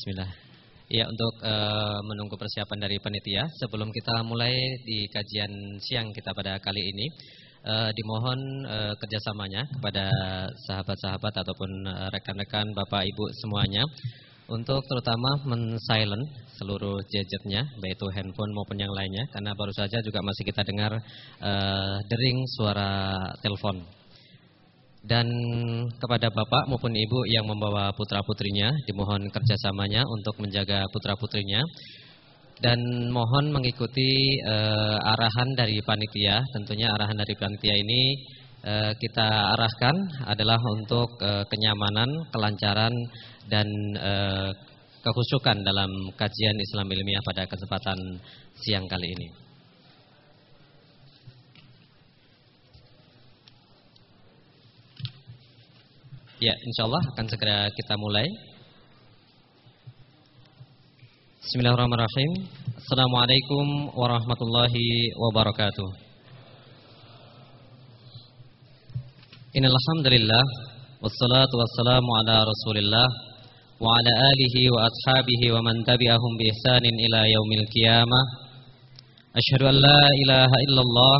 Bismillah. Ya untuk uh, menunggu persiapan dari panitia sebelum kita mulai di kajian siang kita pada kali ini uh, dimohon uh, kerjasamanya kepada sahabat-sahabat ataupun rekan-rekan bapak ibu semuanya untuk terutama men-silent seluruh gadgetnya baik itu handphone maupun yang lainnya karena baru saja juga masih kita dengar uh, dering suara telepon dan kepada bapak maupun ibu yang membawa putra-putrinya dimohon kerjasamanya untuk menjaga putra-putrinya. Dan mohon mengikuti uh, arahan dari panitia. Tentunya arahan dari panitia ini uh, kita arahkan adalah untuk uh, kenyamanan kelancaran dan uh, kekhusyukan dalam kajian Islam ilmiah pada kesempatan siang kali ini Ya, insya Allah akan segera kita mulai. Bismillahirrahmanirrahim. Assalamualaikum warahmatullahi wabarakatuh. Innal hamdalillah wassalatu wassalamu ala Rasulillah wa ala alihi wa ashabihi wa man tabi'ahum bi ihsanin ila yaumil qiyamah. Asyhadu an la ilaha illallah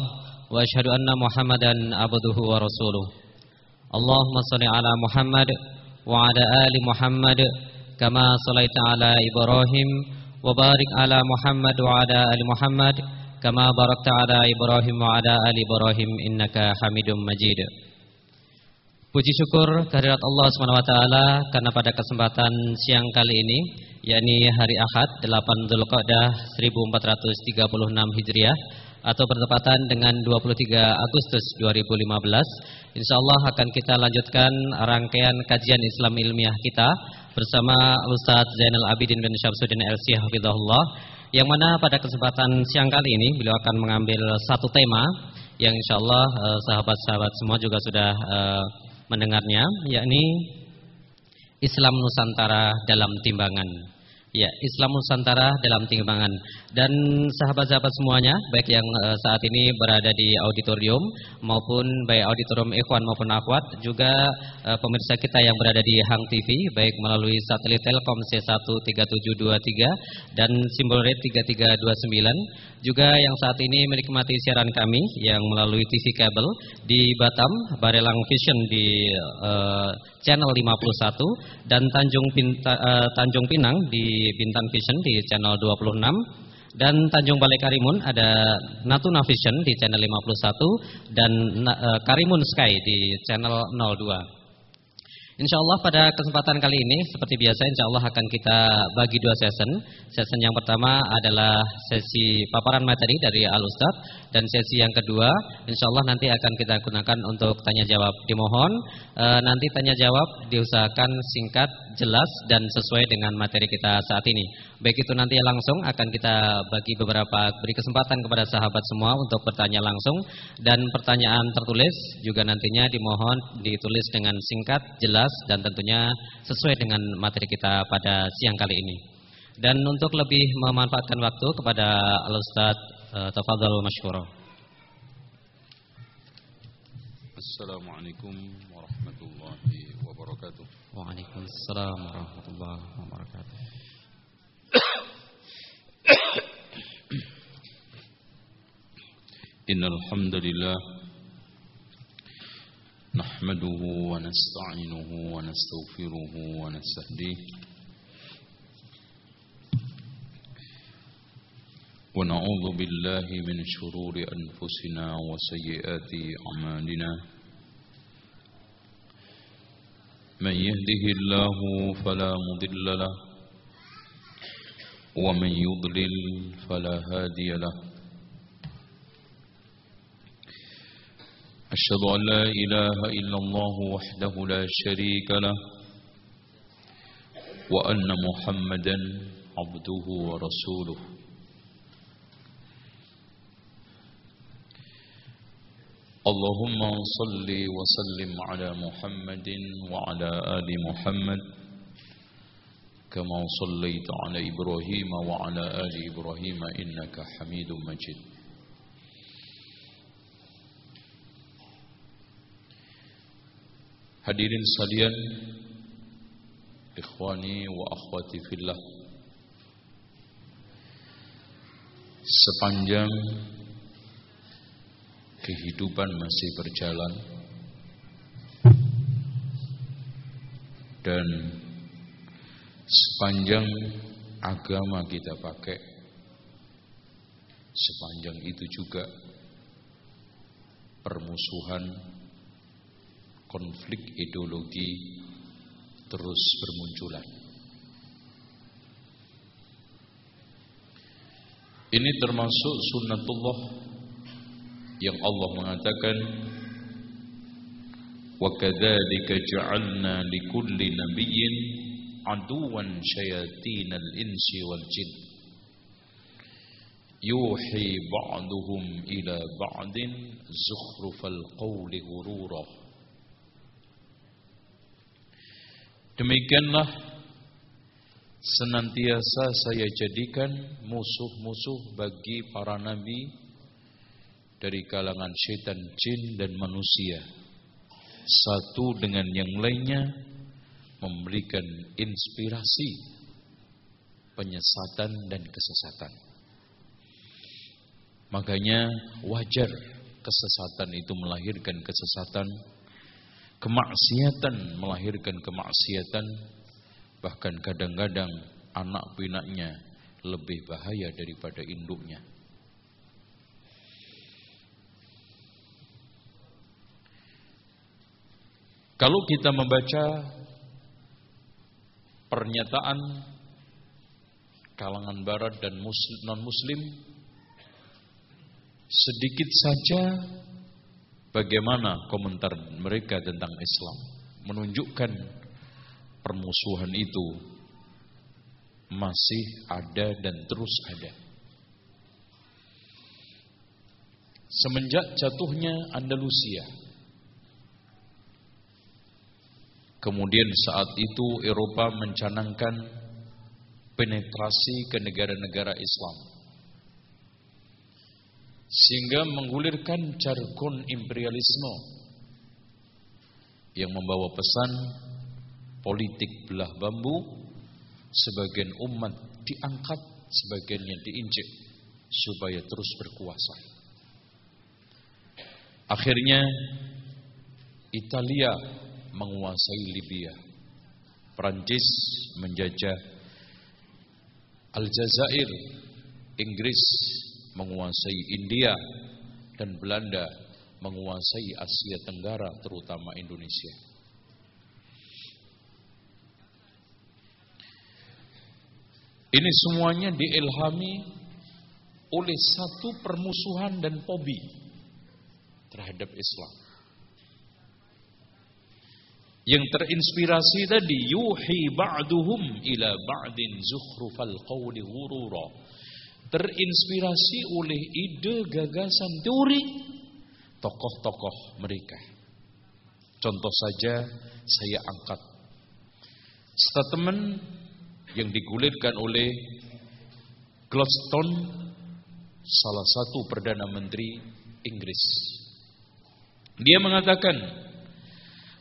wa asyhadu anna Muhammadan abduhu wa rasuluh. Allahumma salli ala Muhammad wa ala ali Muhammad kama sallaita ala Ibrahim wa barik ala Muhammad wa ala ali Muhammad kama barakta ala Ibrahim wa ala ali Ibrahim innaka Hamidum Majid. Puji syukur kehadirat Allah Subhanahu wa taala karena pada kesempatan siang kali ini yakni hari Ahad 8 Dzulqa'dah 1436 Hijriah atau bertepatan dengan 23 Agustus 2015 Insya Allah akan kita lanjutkan rangkaian kajian Islam ilmiah kita bersama Ustaz Zainal Abidin bin Syamsuddin LC Hafizahullah yang mana pada kesempatan siang kali ini beliau akan mengambil satu tema yang insya Allah eh, sahabat-sahabat semua juga sudah uh, mendengarnya yakni Islam Nusantara dalam timbangan. Ya, Islam Nusantara dalam timbangan dan sahabat-sahabat semuanya baik yang uh, saat ini berada di auditorium maupun baik auditorium Ikhwan maupun Akhwat juga uh, pemirsa kita yang berada di Hang TV baik melalui satelit Telkom C13723 dan simbol rate 3329 juga yang saat ini menikmati siaran kami yang melalui TV kabel di Batam Barelang Vision di uh, channel 51 dan Tanjung Pinta, uh, Tanjung Pinang di Bintan Vision di channel 26 dan Tanjung Balai Karimun ada Natuna Vision di channel 51 dan uh, Karimun Sky di channel 02. Insya Allah pada kesempatan kali ini seperti biasa Insya Allah akan kita bagi dua session. Session yang pertama adalah sesi paparan materi dari Al Ustad dan sesi yang kedua Insya Allah nanti akan kita gunakan untuk tanya jawab. Dimohon e, nanti tanya jawab diusahakan singkat, jelas dan sesuai dengan materi kita saat ini. Baik itu nanti langsung akan kita bagi beberapa beri kesempatan kepada sahabat semua untuk bertanya langsung dan pertanyaan tertulis juga nantinya dimohon ditulis dengan singkat, jelas dan tentunya sesuai dengan materi kita pada siang kali ini. Dan untuk lebih memanfaatkan waktu kepada Al-Ustaz آه، تفضل مشكورا. السلام عليكم ورحمة الله وبركاته. وعليكم السلام ورحمة الله وبركاته. إن الحمد لله نحمده ونستعينه ونستغفره ونستهديه. ونعوذ بالله من شرور أنفسنا وسيئات أعمالنا. من يهده الله فلا مضل له ومن يضلل فلا هادي له. أشهد أن لا إله إلا الله وحده لا شريك له وأن محمدا عبده ورسوله. اللهم صل وسلم على محمد وعلى آل محمد كما صليت على إبراهيم وعلى آل إبراهيم إنك حميد مجيد. Hadirin sekalian Ikhwani wa akhwati fillah. Sepanjang kehidupan masih berjalan Dan sepanjang agama kita pakai Sepanjang itu juga permusuhan konflik ideologi terus bermunculan. Ini termasuk sunnatullah yang Allah mengatakan wa kadzalika ja'alna likulli nabiyyin aduwan syayatinal insi wal jin. Yuhi ba'duhum ila ba'din zukhrufal qawli ghurura. Demikianlah senantiasa saya jadikan musuh-musuh bagi para nabi dari kalangan syaitan jin dan manusia. Satu dengan yang lainnya memberikan inspirasi penyesatan dan kesesatan. Makanya wajar kesesatan itu melahirkan kesesatan Kemaksiatan melahirkan kemaksiatan Bahkan kadang-kadang anak pinaknya lebih bahaya daripada induknya Kalau kita membaca pernyataan kalangan barat dan non-muslim sedikit saja bagaimana komentar mereka tentang Islam menunjukkan permusuhan itu masih ada dan terus ada. Semenjak jatuhnya Andalusia, kemudian saat itu Eropa mencanangkan penetrasi ke negara-negara Islam. Sehingga menggulirkan jargon imperialisme yang membawa pesan politik belah bambu sebagian umat diangkat sebagiannya diinjek supaya terus berkuasa. Akhirnya Italia menguasai Libya Prancis menjajah Aljazair Inggris menguasai India dan Belanda menguasai Asia Tenggara terutama Indonesia. Ini semuanya diilhami oleh satu permusuhan dan fobi terhadap Islam. Yang terinspirasi tadi yuhi ba'duhum ila ba'din zukhrufal qawli ghurura terinspirasi oleh ide gagasan teori tokoh-tokoh mereka. Contoh saja saya angkat statement yang digulirkan oleh Gladstone salah satu perdana menteri Inggris. Dia mengatakan,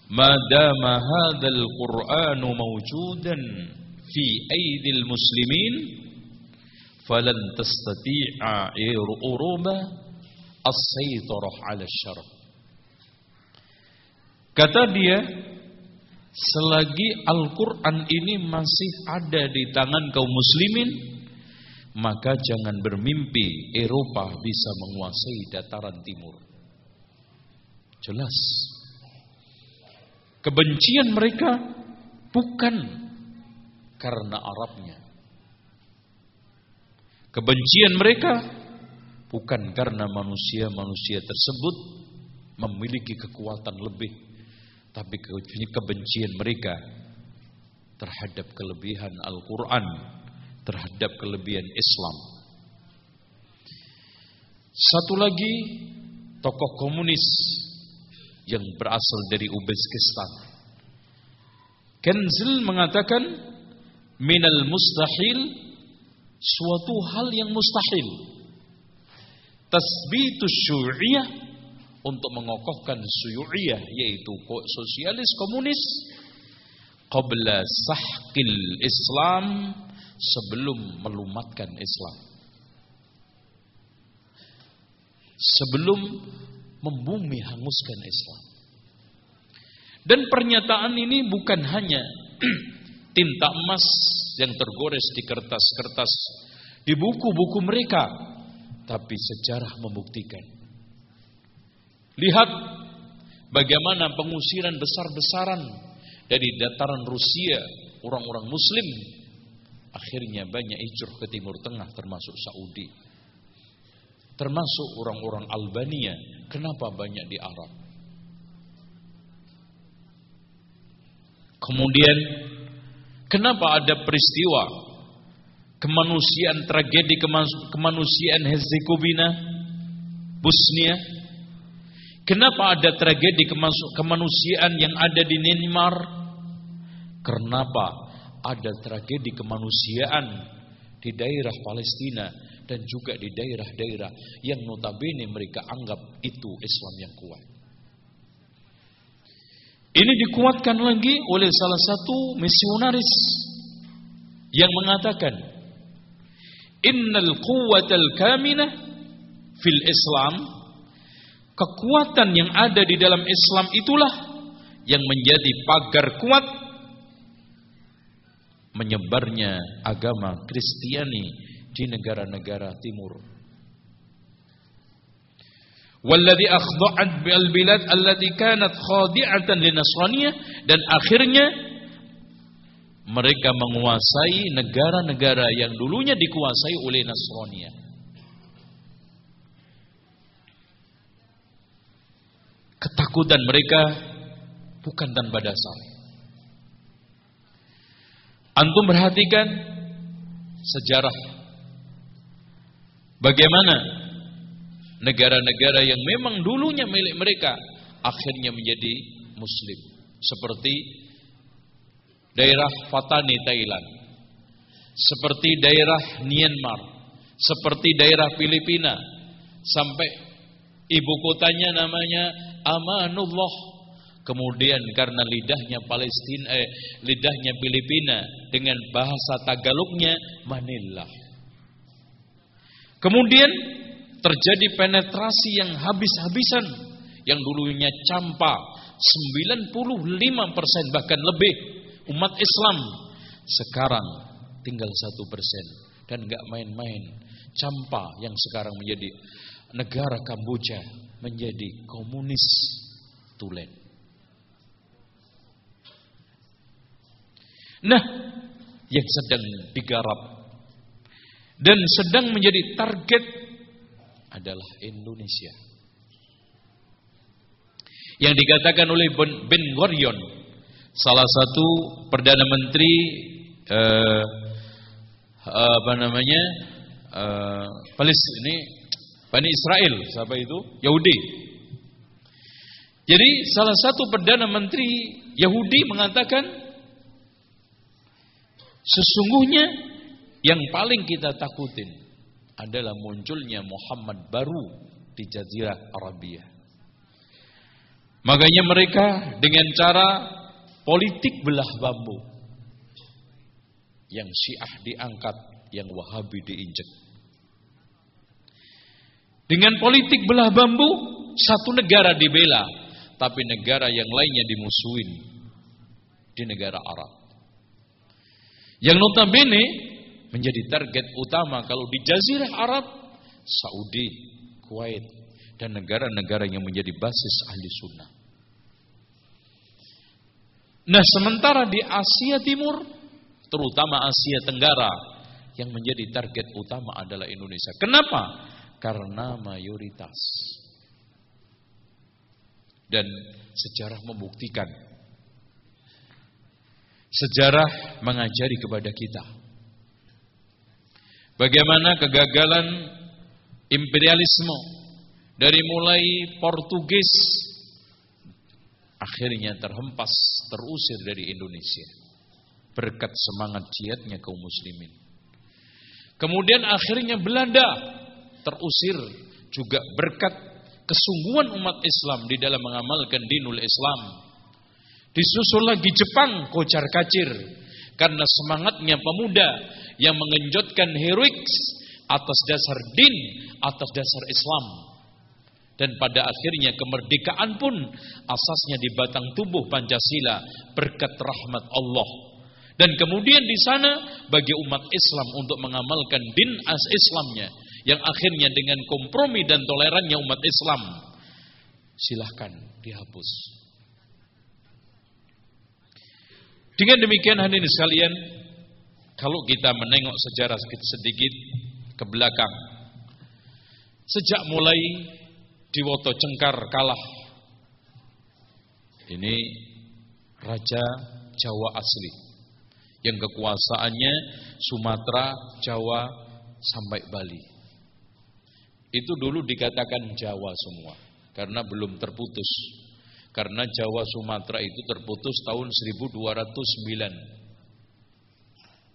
"Madama hadzal Qur'anu mawjudan fi aidil muslimin falan tastati'a uruba as-saytarah 'ala syarah. Kata dia, selagi Al-Qur'an ini masih ada di tangan kaum muslimin, maka jangan bermimpi Eropa bisa menguasai dataran timur. Jelas. Kebencian mereka bukan karena Arabnya, Kebencian mereka bukan karena manusia-manusia tersebut memiliki kekuatan lebih, tapi kebencian mereka terhadap kelebihan Al-Quran, terhadap kelebihan Islam. Satu lagi tokoh komunis yang berasal dari Uzbekistan. Kenzil mengatakan minal mustahil suatu hal yang mustahil. Tasbitus syu'iyah untuk mengokohkan syu'iyah yaitu sosialis komunis qabla sahqil Islam sebelum melumatkan Islam. Sebelum membumi hanguskan Islam. Dan pernyataan ini bukan hanya tinta emas yang tergores di kertas-kertas di buku-buku mereka, tapi sejarah membuktikan. Lihat bagaimana pengusiran besar-besaran dari dataran Rusia, orang-orang muslim akhirnya banyak hijrah ke timur tengah termasuk Saudi. Termasuk orang-orang Albania, kenapa banyak di Arab? Kemudian kenapa ada peristiwa kemanusiaan tragedi kemanusiaan Herzegovina, Bosnia? Kenapa ada tragedi kemanusiaan yang ada di Myanmar? Kenapa ada tragedi kemanusiaan di daerah Palestina dan juga di daerah-daerah yang notabene mereka anggap itu Islam yang kuat. Ini dikuatkan lagi oleh salah satu misionaris yang mengatakan Innal quwwatal kaminah fil Islam kekuatan yang ada di dalam Islam itulah yang menjadi pagar kuat menyebarnya agama Kristiani di negara-negara timur. Walladhi akhda'at bil bilad allati kanat khadi'atan dan akhirnya mereka menguasai negara-negara yang dulunya dikuasai oleh Nasraniyah. Ketakutan mereka bukan tanpa dasar. Antum perhatikan sejarah bagaimana negara-negara yang memang dulunya milik mereka akhirnya menjadi muslim? Seperti daerah Fatani Thailand. Seperti daerah Myanmar. Seperti daerah Filipina. Sampai ibu kotanya namanya Amanullah. Kemudian karena lidahnya Palestina eh, lidahnya Filipina dengan bahasa Tagalognya Manila kemudian terjadi penetrasi yang habis-habisan yang dulunya campa 95% bahkan lebih umat Islam sekarang tinggal satu persen dan nggak main-main campa yang sekarang menjadi negara Kamboja menjadi komunis tulen. Nah, yang sedang digarap dan sedang menjadi target adalah Indonesia. Yang dikatakan oleh Ben Gurion, salah satu perdana menteri eh, apa namanya eh, Palestina ini Bani Israel, siapa itu? Yahudi. Jadi salah satu perdana menteri Yahudi mengatakan sesungguhnya yang paling kita takutin adalah munculnya Muhammad baru di Jazirah Arabia. Makanya mereka dengan cara politik belah bambu. Yang Syiah diangkat, yang Wahabi diinjek. Dengan politik belah bambu, satu negara dibela, tapi negara yang lainnya dimusuhin di negara Arab. Yang notabene menjadi target utama kalau di Jazirah Arab, Saudi, Kuwait, dan negara-negara yang menjadi basis ahli sunnah. Nah sementara di Asia Timur, terutama Asia Tenggara, yang menjadi target utama adalah Indonesia. Kenapa? Karena mayoritas. Dan sejarah membuktikan. Sejarah mengajari kepada kita Bagaimana kegagalan imperialisme dari mulai Portugis akhirnya terhempas, terusir dari Indonesia berkat semangat jihadnya kaum muslimin. Kemudian akhirnya Belanda terusir juga berkat kesungguhan umat Islam di dalam mengamalkan dinul Islam. Disusul lagi Jepang, kocar kacir. Karena semangatnya pemuda yang mengenjotkan heroik atas dasar din, atas dasar Islam. Dan pada akhirnya kemerdekaan pun asasnya di batang tubuh Pancasila berkat rahmat Allah. Dan kemudian di sana bagi umat Islam untuk mengamalkan din as Islamnya yang akhirnya dengan kompromi dan tolerannya umat Islam silahkan dihapus. Dengan demikian hadirin sekalian, kalau kita menengok sejarah sedikit ke belakang, sejak mulai Diwoto Cengkar kalah, ini Raja Jawa asli, yang kekuasaannya Sumatera, Jawa, sampai Bali. Itu dulu dikatakan Jawa semua, karena belum terputus. Karena Jawa Sumatera itu terputus tahun 1209.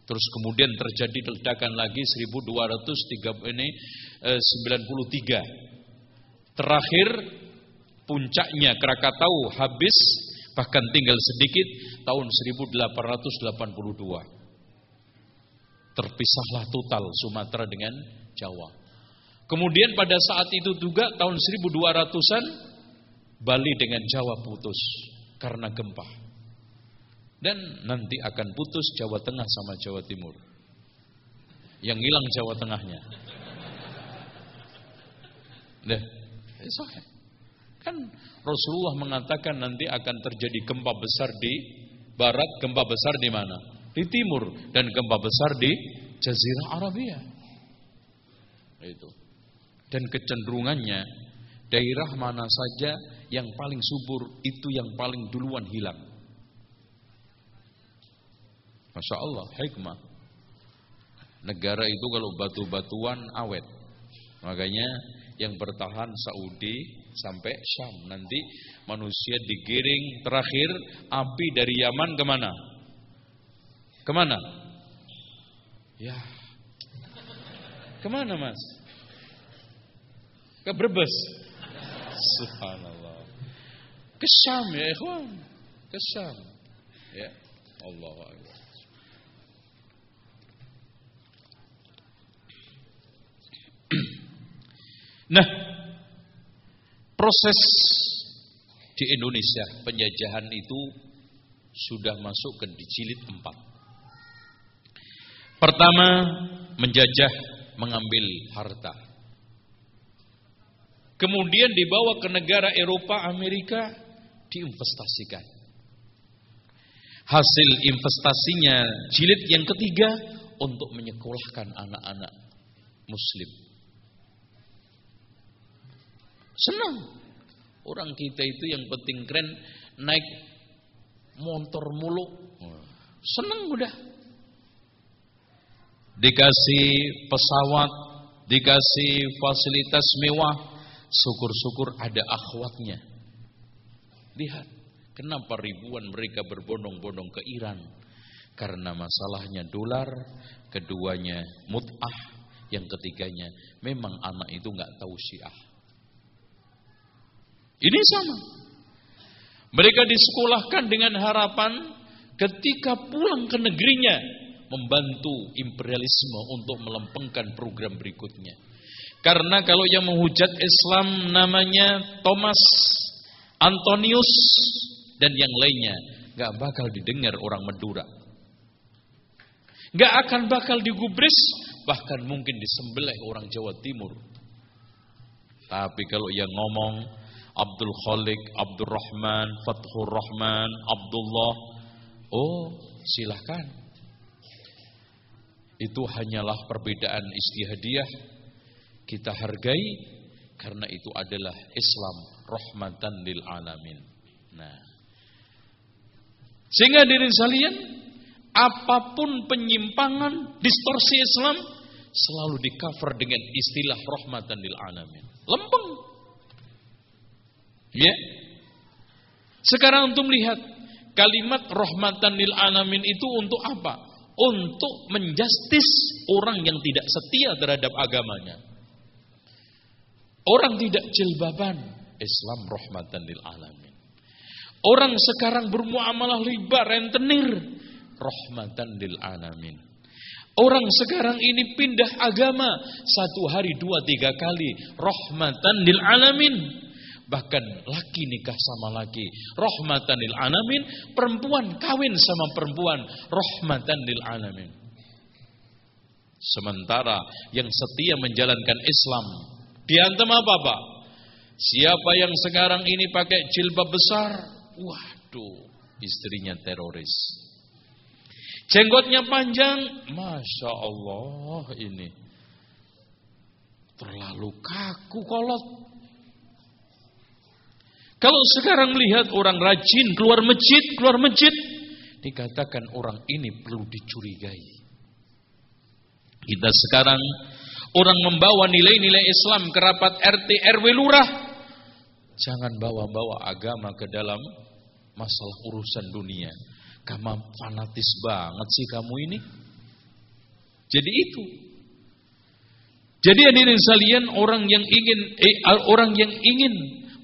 Terus kemudian terjadi ledakan lagi 1203 ini eh, 93. Terakhir puncaknya Krakatau habis bahkan tinggal sedikit tahun 1882. Terpisahlah total Sumatera dengan Jawa. Kemudian pada saat itu juga tahun 1200-an Bali dengan Jawa putus karena gempa. Dan nanti akan putus Jawa Tengah sama Jawa Timur. Yang hilang Jawa Tengahnya. Deh, eh, kan Rasulullah mengatakan nanti akan terjadi gempa besar di barat, gempa besar di mana? Di timur dan gempa besar di Jazirah Arabia. Itu. Dan kecenderungannya daerah mana saja yang paling subur itu yang paling duluan hilang. Masya Allah, hikmah. Negara itu kalau batu-batuan awet. Makanya yang bertahan Saudi sampai Syam. Nanti manusia digiring terakhir api dari Yaman ke mana? Ke mana? Ya. Ke mana mas? Ke Brebes. Subhanallah. Ke Syam ya ikhwan. Ke Syam. Ya. Allah Allah. Nah, proses di Indonesia penjajahan itu sudah masuk ke dijilid empat. Pertama, menjajah mengambil harta. Kemudian dibawa ke negara Eropa, Amerika, diinvestasikan. Hasil investasinya jilid yang ketiga untuk menyekolahkan anak-anak muslim. Senang. Orang kita itu yang penting keren naik motor mulu. Senang udah. Dikasih pesawat, dikasih fasilitas mewah, syukur-syukur ada akhwatnya. Lihat, kenapa ribuan mereka berbondong-bondong ke Iran? Karena masalahnya dolar, keduanya mut'ah, yang ketiganya memang anak itu nggak tahu syiah. Ini sama. Mereka disekolahkan dengan harapan ketika pulang ke negerinya membantu imperialisme untuk melempengkan program berikutnya. Karena kalau yang menghujat Islam namanya Thomas Antonius dan yang lainnya nggak bakal didengar orang Madura. Nggak akan bakal digubris, bahkan mungkin disembelih orang Jawa Timur. Tapi kalau yang ngomong Abdul Khalik, Abdul Rahman, Fathur Rahman, Abdullah. Oh, silahkan. Itu hanyalah perbedaan istihadiah. Kita hargai karena itu adalah Islam rahmatan lil alamin. Nah. Sehingga diri sekalian, apa pun penyimpangan, distorsi Islam selalu di cover dengan istilah rahmatan lil alamin. Lempeng. Ya. Sekarang untuk melihat kalimat rahmatan lil alamin itu untuk apa? Untuk menjustis orang yang tidak setia terhadap agamanya. Orang tidak jilbaban, Islam rahmatan lil alamin. Orang sekarang bermuamalah riba, rentenir. Rahmatan lil alamin. Orang sekarang ini pindah agama satu hari dua tiga kali rahmatan lil alamin. Bahkan laki nikah sama laki rahmatan lil alamin, perempuan kawin sama perempuan rahmatan lil alamin. Sementara yang setia menjalankan Islam diantem apa Pak? Siapa yang sekarang ini pakai jilbab besar? Waduh, istrinya teroris. Jenggotnya panjang, masya Allah ini terlalu kaku kolot. Kalau sekarang melihat orang rajin keluar masjid, keluar masjid, dikatakan orang ini perlu dicurigai. Kita sekarang orang membawa nilai-nilai Islam ke rapat RT RW lurah, jangan bawa-bawa agama ke dalam masalah urusan dunia. Kamu fanatis banget sih kamu ini. Jadi itu. Jadi hadirin sekalian orang yang ingin eh, orang yang ingin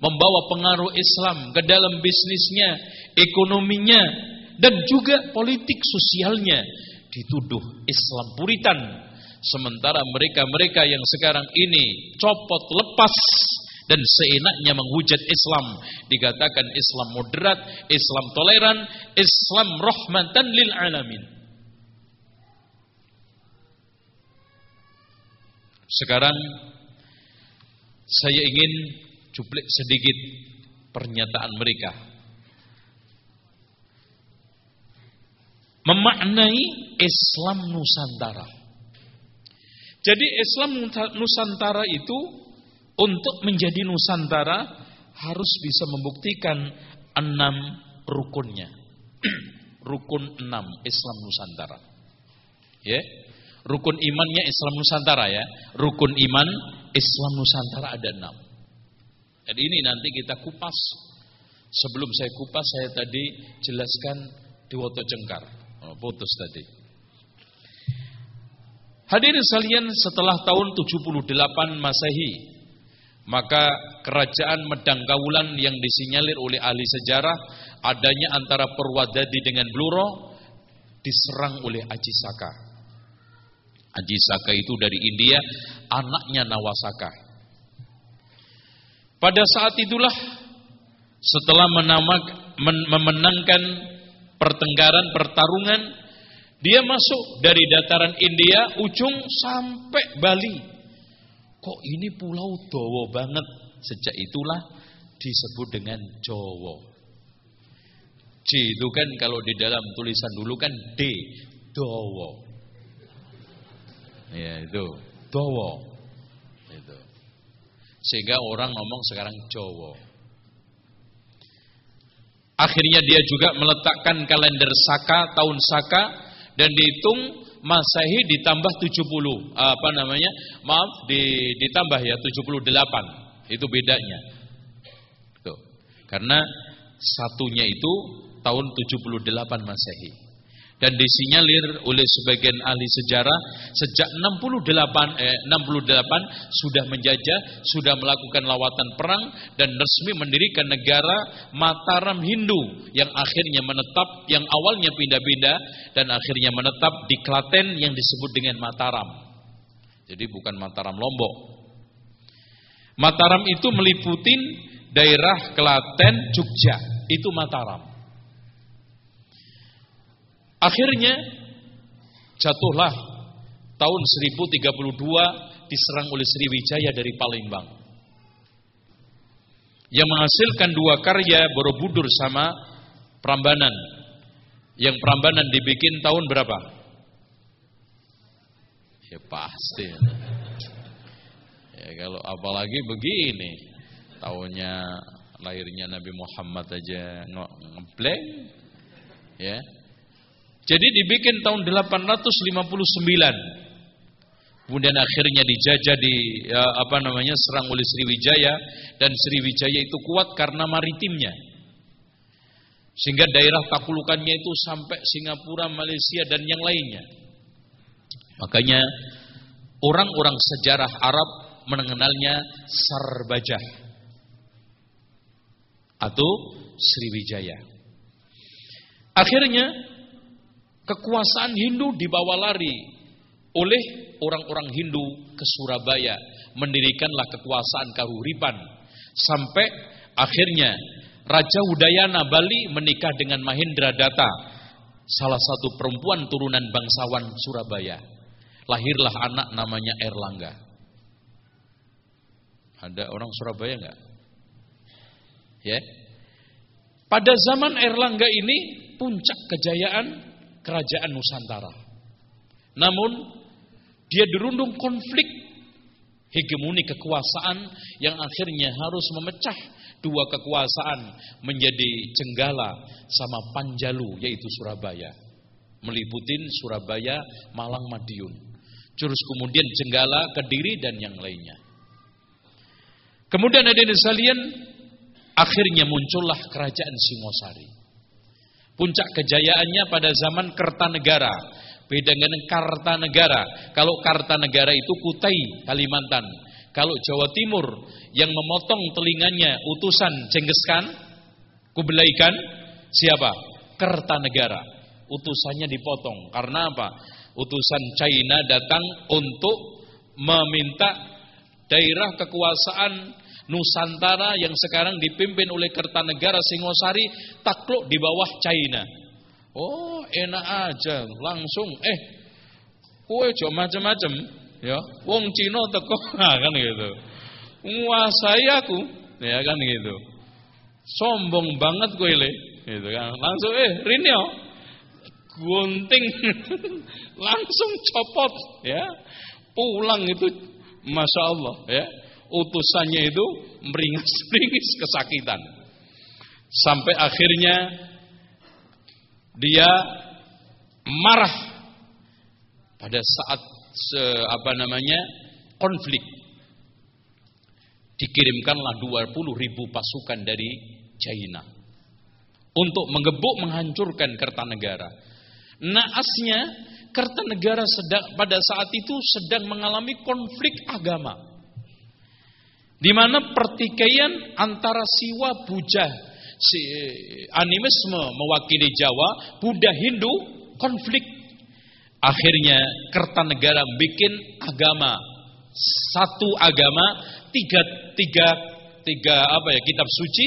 membawa pengaruh Islam ke dalam bisnisnya, ekonominya dan juga politik sosialnya dituduh Islam puritan. Sementara mereka-mereka yang sekarang ini copot lepas dan seenaknya menghujat Islam dikatakan Islam moderat, Islam toleran, Islam rahmatan lil alamin. Sekarang saya ingin cuplik sedikit pernyataan mereka. Memaknai Islam Nusantara. Jadi Islam Nusantara itu untuk menjadi Nusantara harus bisa membuktikan enam rukunnya. Rukun enam Islam Nusantara. Ya. Rukun imannya Islam Nusantara ya. Rukun iman Islam Nusantara ada enam. Jadi ini nanti kita kupas. Sebelum saya kupas saya tadi jelaskan di Woto Jengkar. Oh, putus tadi. Hadirin sekalian setelah tahun 78 Masehi maka kerajaan Medang Kaulan yang disinyalir oleh ahli sejarah adanya antara Perwadadi dengan Bluro diserang oleh Aji Saka. Aji Saka itu dari India, anaknya Nawasaka. Pada saat itulah setelah menamak, men, memenangkan pertengkaran pertarungan, dia masuk dari dataran India ujung sampai Bali Kok ini pulau Dowo banget? Sejak itulah disebut dengan Jowo. J itu kan kalau di dalam tulisan dulu kan D, Dowo. Ya itu, Dowo. Itu. Sehingga orang ngomong sekarang Jowo. Akhirnya dia juga meletakkan kalender Saka, tahun Saka dan dihitung Masehi ditambah 70. Apa namanya? Maaf, di, ditambah ya 78. Itu bedanya. Tuh. Karena satunya itu tahun 78 Masehi dan disinyalir oleh sebagian ahli sejarah sejak 68 eh, 68 sudah menjajah, sudah melakukan lawatan perang dan resmi mendirikan negara Mataram Hindu yang akhirnya menetap yang awalnya pindah-pindah dan akhirnya menetap di Klaten yang disebut dengan Mataram. Jadi bukan Mataram Lombok. Mataram itu meliputi daerah Klaten, Jogja, itu Mataram. Akhirnya jatuhlah tahun 1032 diserang oleh Sriwijaya dari Palembang. Yang menghasilkan dua karya Borobudur sama Prambanan. Yang Prambanan dibikin tahun berapa? Ya pasti. Ya kalau apalagi begini. Tahunnya lahirnya Nabi Muhammad aja ngebleng. Ya, jadi dibikin tahun 859. Kemudian akhirnya dijajah di ya, apa namanya serang oleh Sriwijaya dan Sriwijaya itu kuat karena maritimnya. Sehingga daerah taklukannya itu sampai Singapura, Malaysia dan yang lainnya. Makanya orang-orang sejarah Arab mengenalnya Sarbajah atau Sriwijaya. Akhirnya kekuasaan Hindu dibawa lari oleh orang-orang Hindu ke Surabaya, mendirikanlah kekuasaan Kahuripan sampai akhirnya Raja Udayana Bali menikah dengan Mahendra Datta, salah satu perempuan turunan bangsawan Surabaya. Lahirlah anak namanya Erlangga. Ada orang Surabaya enggak? Ya. Pada zaman Erlangga ini puncak kejayaan kerajaan Nusantara. Namun dia dirundung konflik hegemoni kekuasaan yang akhirnya harus memecah dua kekuasaan menjadi Jenggala sama Panjalu yaitu Surabaya. Meliputin Surabaya, Malang, Madiun. Terus kemudian Jenggala, Kediri dan yang lainnya. Kemudian ada sekalian akhirnya muncullah kerajaan Singosari. Puncak kejayaannya pada zaman Kertanegara. Beda dengan Kartanegara. Kalau Kartanegara itu Kutai, Kalimantan. Kalau Jawa Timur yang memotong telinganya utusan Genghis Khan, Kublai Khan, siapa? Kertanegara. Utusannya dipotong. Karena apa? Utusan China datang untuk meminta daerah kekuasaan Nusantara yang sekarang dipimpin oleh Kertanegara Singosari takluk di bawah China. Oh, enak aja, langsung eh kue cuma macam-macam ya. Wong Cina teko nah, kan gitu. Menguasai aku, ya kan gitu. Sombong banget gue le, gitu kan. Langsung eh Rinio gunting langsung copot ya. Pulang itu Masya Allah ya utusannya itu meringis-meringis kesakitan. Sampai akhirnya dia marah pada saat se, apa namanya konflik. Dikirimkanlah 20 ribu pasukan dari China untuk menggebuk menghancurkan Kertanegara. Naasnya Kertanegara sedang pada saat itu sedang mengalami konflik agama. Di mana pertikaian antara Siwa Buddha, si, animisme mewakili Jawa, Buddha Hindu konflik. Akhirnya Kertanegara bikin agama satu agama tiga tiga tiga apa ya kitab suci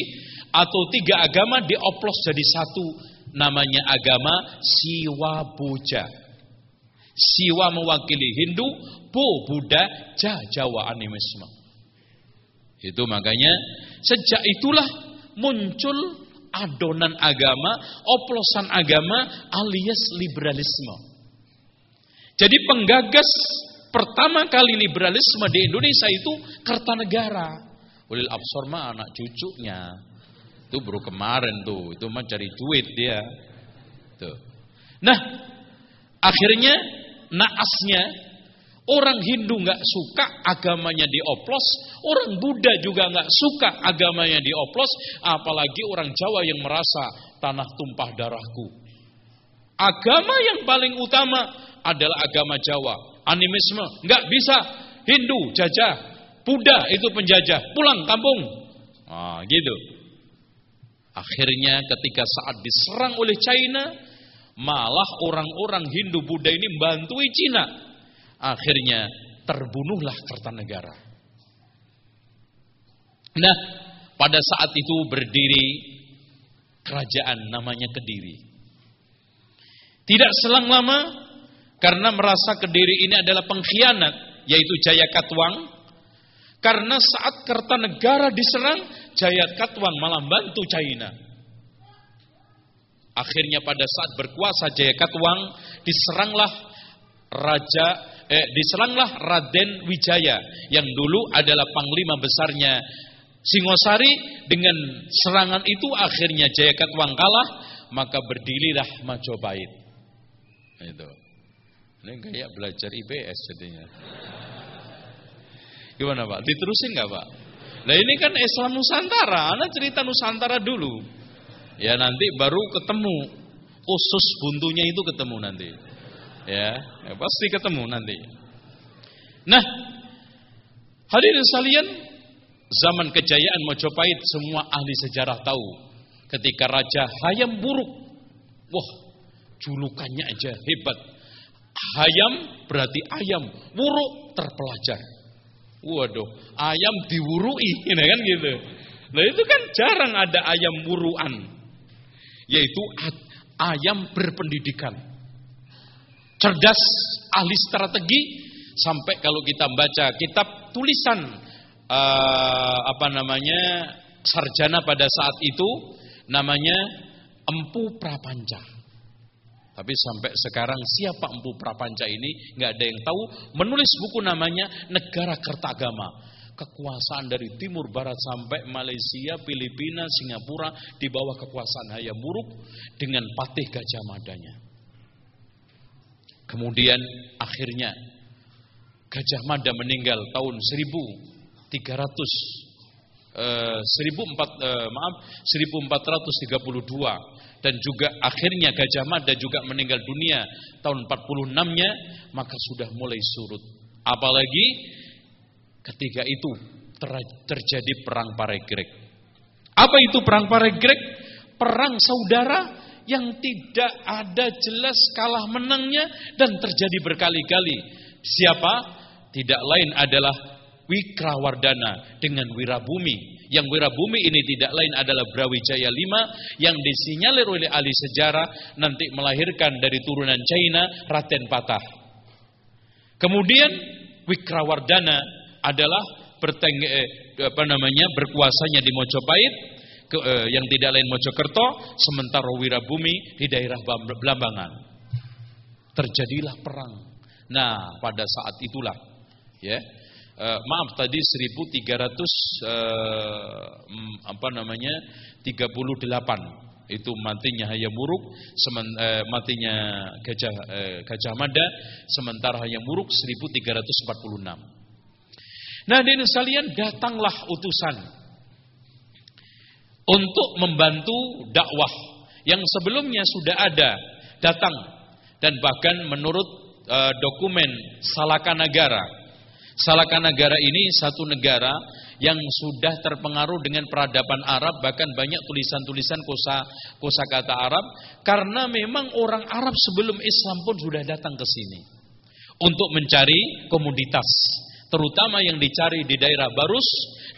atau tiga agama dioplos jadi satu namanya agama Siwa Buddha. Siwa mewakili Hindu, Bu Buddha, Ja Jawa animisme. Itu makanya sejak itulah muncul adonan agama, oplosan agama alias liberalisme. Jadi penggagas pertama kali liberalisme di Indonesia itu Kertanegara. Ulil Absor mah anak cucunya. Itu baru kemarin tuh, itu mah cari duit dia. Tuh. Nah, akhirnya naasnya Orang Hindu nggak suka agamanya dioplos, orang Buddha juga nggak suka agamanya dioplos, apalagi orang Jawa yang merasa tanah tumpah darahku. Agama yang paling utama adalah agama Jawa, animisme, nggak bisa Hindu jajah, Buddha itu penjajah, pulang kampung. Ah, gitu. Akhirnya ketika saat diserang oleh China, malah orang-orang Hindu Buddha ini membantui Cina Akhirnya terbunuhlah Kertanegara. Nah, pada saat itu berdiri kerajaan namanya Kediri. Tidak selang lama karena merasa Kediri ini adalah pengkhianat yaitu Jaya Katwang karena saat Kertanegara diserang Jaya Katwang malah bantu China. Akhirnya pada saat berkuasa Jaya Katwang diseranglah Raja eh, diseranglah Raden Wijaya yang dulu adalah panglima besarnya Singosari dengan serangan itu akhirnya Jaya Katwang kalah maka berdirilah Majapahit. Itu. Ini kayak belajar IPS jadinya. Gimana Pak? Diterusin nggak Pak? Nah ini kan Islam Nusantara, Anda cerita Nusantara dulu. Ya nanti baru ketemu usus buntunya itu ketemu nanti. Ya, ya pasti ketemu nanti. Nah, hadirin sekalian, zaman kejayaan Majapahit semua ahli sejarah tahu ketika Raja Hayam Buruk. Wah, julukannya aja hebat. Hayam berarti ayam, buruk terpelajar. Waduh, ayam diwurui, ini kan gitu. Nah itu kan jarang ada ayam wuruan. Yaitu ayam berpendidikan. Cerdas, ahli strategi, sampai kalau kita baca kitab tulisan uh, apa namanya sarjana pada saat itu namanya Empu Prapanca. Tapi sampai sekarang siapa Empu Prapanca ini nggak ada yang tahu. Menulis buku namanya Negara Kertagama. Kekuasaan dari timur barat sampai Malaysia, Filipina, Singapura di bawah kekuasaan Hayam Buruk dengan Patih Gajah Madanya. Kemudian akhirnya Gajah Mada meninggal tahun 1300 eh, 1400 eh, maaf 1432 dan juga akhirnya Gajah Mada juga meninggal dunia tahun 46-nya maka sudah mulai surut. Apalagi ketika itu ter terjadi perang Paregrek. Apa itu perang Paregrek? Perang saudara yang tidak ada jelas kalah menangnya dan terjadi berkali-kali. Siapa? tidak lain adalah Wikrawardana dengan Wirabumi. Yang Wirabumi ini tidak lain adalah Brawijaya V yang disinyalir oleh ahli sejarah nanti melahirkan dari turunan China Raden Patah. Kemudian Wikrawardana adalah berteng eh, apa namanya berkuasanya di Mojopahit ke, eh, yang tidak lain Mojokerto sementara Wirabumi di daerah Blambangan. Terjadilah perang. Nah, pada saat itulah ya uh, maaf tadi 1300 uh, eh, apa namanya 38 itu matinya Hayam Muruk semen, uh, matinya Gajah uh, Gajah Mada sementara Hayam Muruk 1346 Nah, di sekalian datanglah utusan untuk membantu dakwah yang sebelumnya sudah ada datang dan bahkan menurut uh, dokumen Salaka Negara. Salaka negara ini satu negara yang sudah terpengaruh dengan peradaban Arab bahkan banyak tulisan-tulisan kosa kata Arab karena memang orang Arab sebelum Islam pun sudah datang ke sini untuk mencari komoditas terutama yang dicari di daerah Barus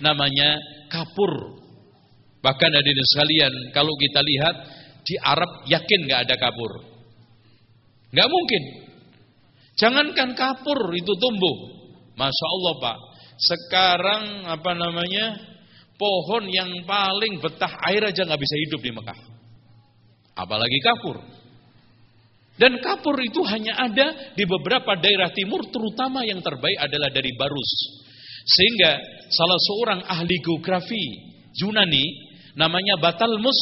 namanya kapur bahkan di sekalian kalau kita lihat di Arab yakin nggak ada kapur nggak mungkin jangankan kapur itu tumbuh Masya Allah Pak. Sekarang apa namanya pohon yang paling betah air aja nggak bisa hidup di Mekah. Apalagi kapur. Dan kapur itu hanya ada di beberapa daerah timur, terutama yang terbaik adalah dari Barus. Sehingga salah seorang ahli geografi Yunani, namanya Batalmus,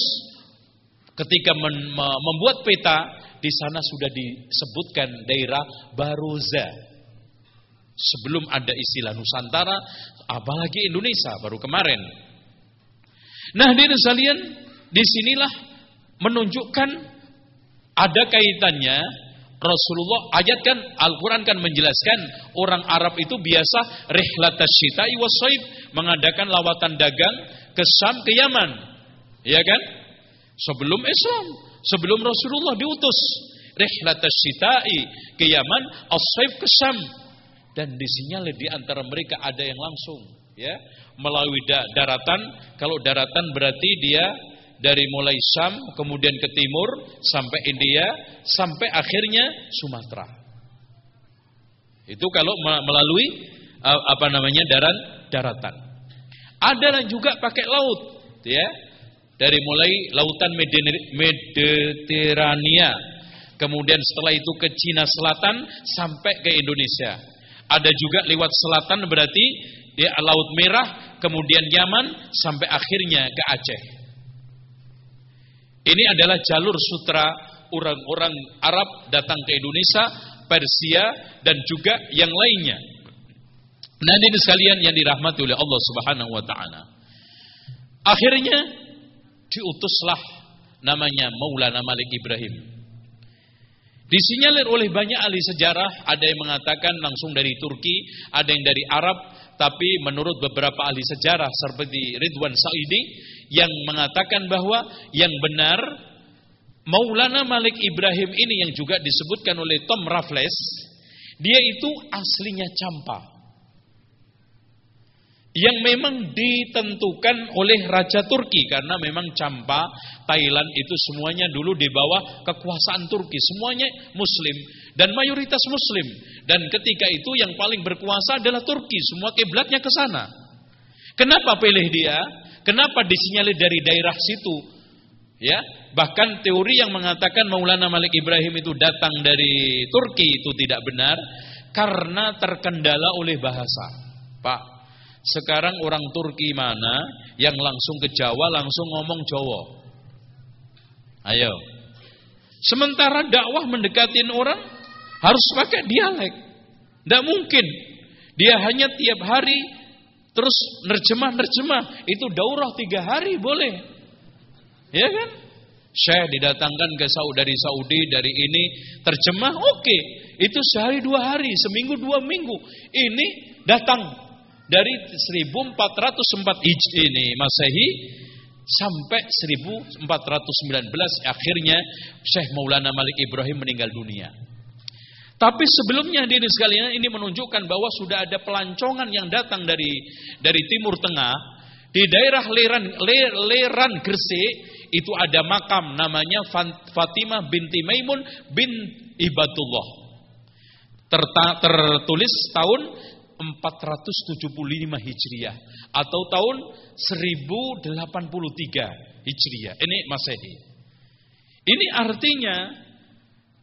ketika membuat peta, di sana sudah disebutkan daerah Baruza. Sebelum ada istilah Nusantara, apalagi Indonesia baru kemarin. Nah, di sekalian, di sinilah menunjukkan ada kaitannya Rasulullah ayat kan Al-Quran kan menjelaskan orang Arab itu biasa rihlatas syita'i wasaib mengadakan lawatan dagang ke Sam ke Yaman. Ya kan? Sebelum Islam, sebelum Rasulullah diutus rihlatas syita'i ke Yaman, as ke Sam dan disinyalir di antara mereka ada yang langsung ya melalui daratan kalau daratan berarti dia dari mulai Syam kemudian ke timur sampai India sampai akhirnya Sumatera itu kalau melalui apa namanya darat daratan ada yang juga pakai laut ya dari mulai lautan Mediterania kemudian setelah itu ke Cina Selatan sampai ke Indonesia ada juga lewat selatan berarti di Laut Merah, kemudian Yaman sampai akhirnya ke Aceh. Ini adalah jalur sutra orang-orang Arab datang ke Indonesia, Persia dan juga yang lainnya. Ini sekalian yang dirahmati oleh Allah Subhanahu wa taala. Akhirnya diutuslah namanya Maulana Malik Ibrahim Disinyalir oleh banyak ahli sejarah, ada yang mengatakan langsung dari Turki, ada yang dari Arab, tapi menurut beberapa ahli sejarah seperti Ridwan Saidi, yang mengatakan bahwa yang benar Maulana Malik Ibrahim ini yang juga disebutkan oleh Tom Raffles, dia itu aslinya campa yang memang ditentukan oleh Raja Turki karena memang Campa, Thailand itu semuanya dulu di bawah kekuasaan Turki, semuanya muslim dan mayoritas muslim. Dan ketika itu yang paling berkuasa adalah Turki, semua kiblatnya ke sana. Kenapa pilih dia? Kenapa disinyalir dari daerah situ? Ya, bahkan teori yang mengatakan Maulana Malik Ibrahim itu datang dari Turki itu tidak benar karena terkendala oleh bahasa. Pak, sekarang orang Turki mana yang langsung ke Jawa langsung ngomong Jawa? Ayo. Sementara dakwah mendekatin orang harus pakai dialek. Tidak mungkin. Dia hanya tiap hari terus nerjemah-nerjemah. Itu daurah tiga hari boleh. Ya kan? Syekh didatangkan ke Saudi dari Saudi dari ini terjemah oke okay. itu sehari dua hari seminggu dua minggu ini datang dari 1404 Hijri ini Masehi sampai 1419 akhirnya Syekh Maulana Malik Ibrahim meninggal dunia. Tapi sebelumnya diri sekalian ini menunjukkan bahwa sudah ada pelancongan yang datang dari dari timur tengah di daerah Leran Leran Gresik itu ada makam namanya Fatimah binti Maimun bin Ibadullah. tertulis tahun 475 Hijriah atau tahun 1083 Hijriah. Ini Masehi. Ini artinya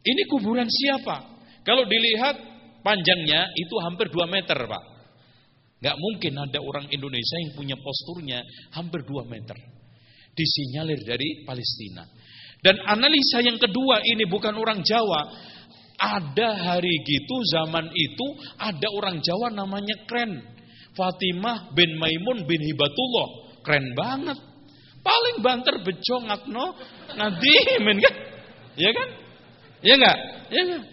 ini kuburan siapa? Kalau dilihat panjangnya itu hampir 2 meter, Pak. Gak mungkin ada orang Indonesia yang punya posturnya hampir 2 meter. Disinyalir dari Palestina. Dan analisa yang kedua ini bukan orang Jawa, ada hari gitu zaman itu ada orang Jawa namanya keren. Fatimah bin Maimun bin Hibatullah. Keren banget. Paling banter bejo ngakno men kan? Ya kan? Ya enggak? Ya enggak?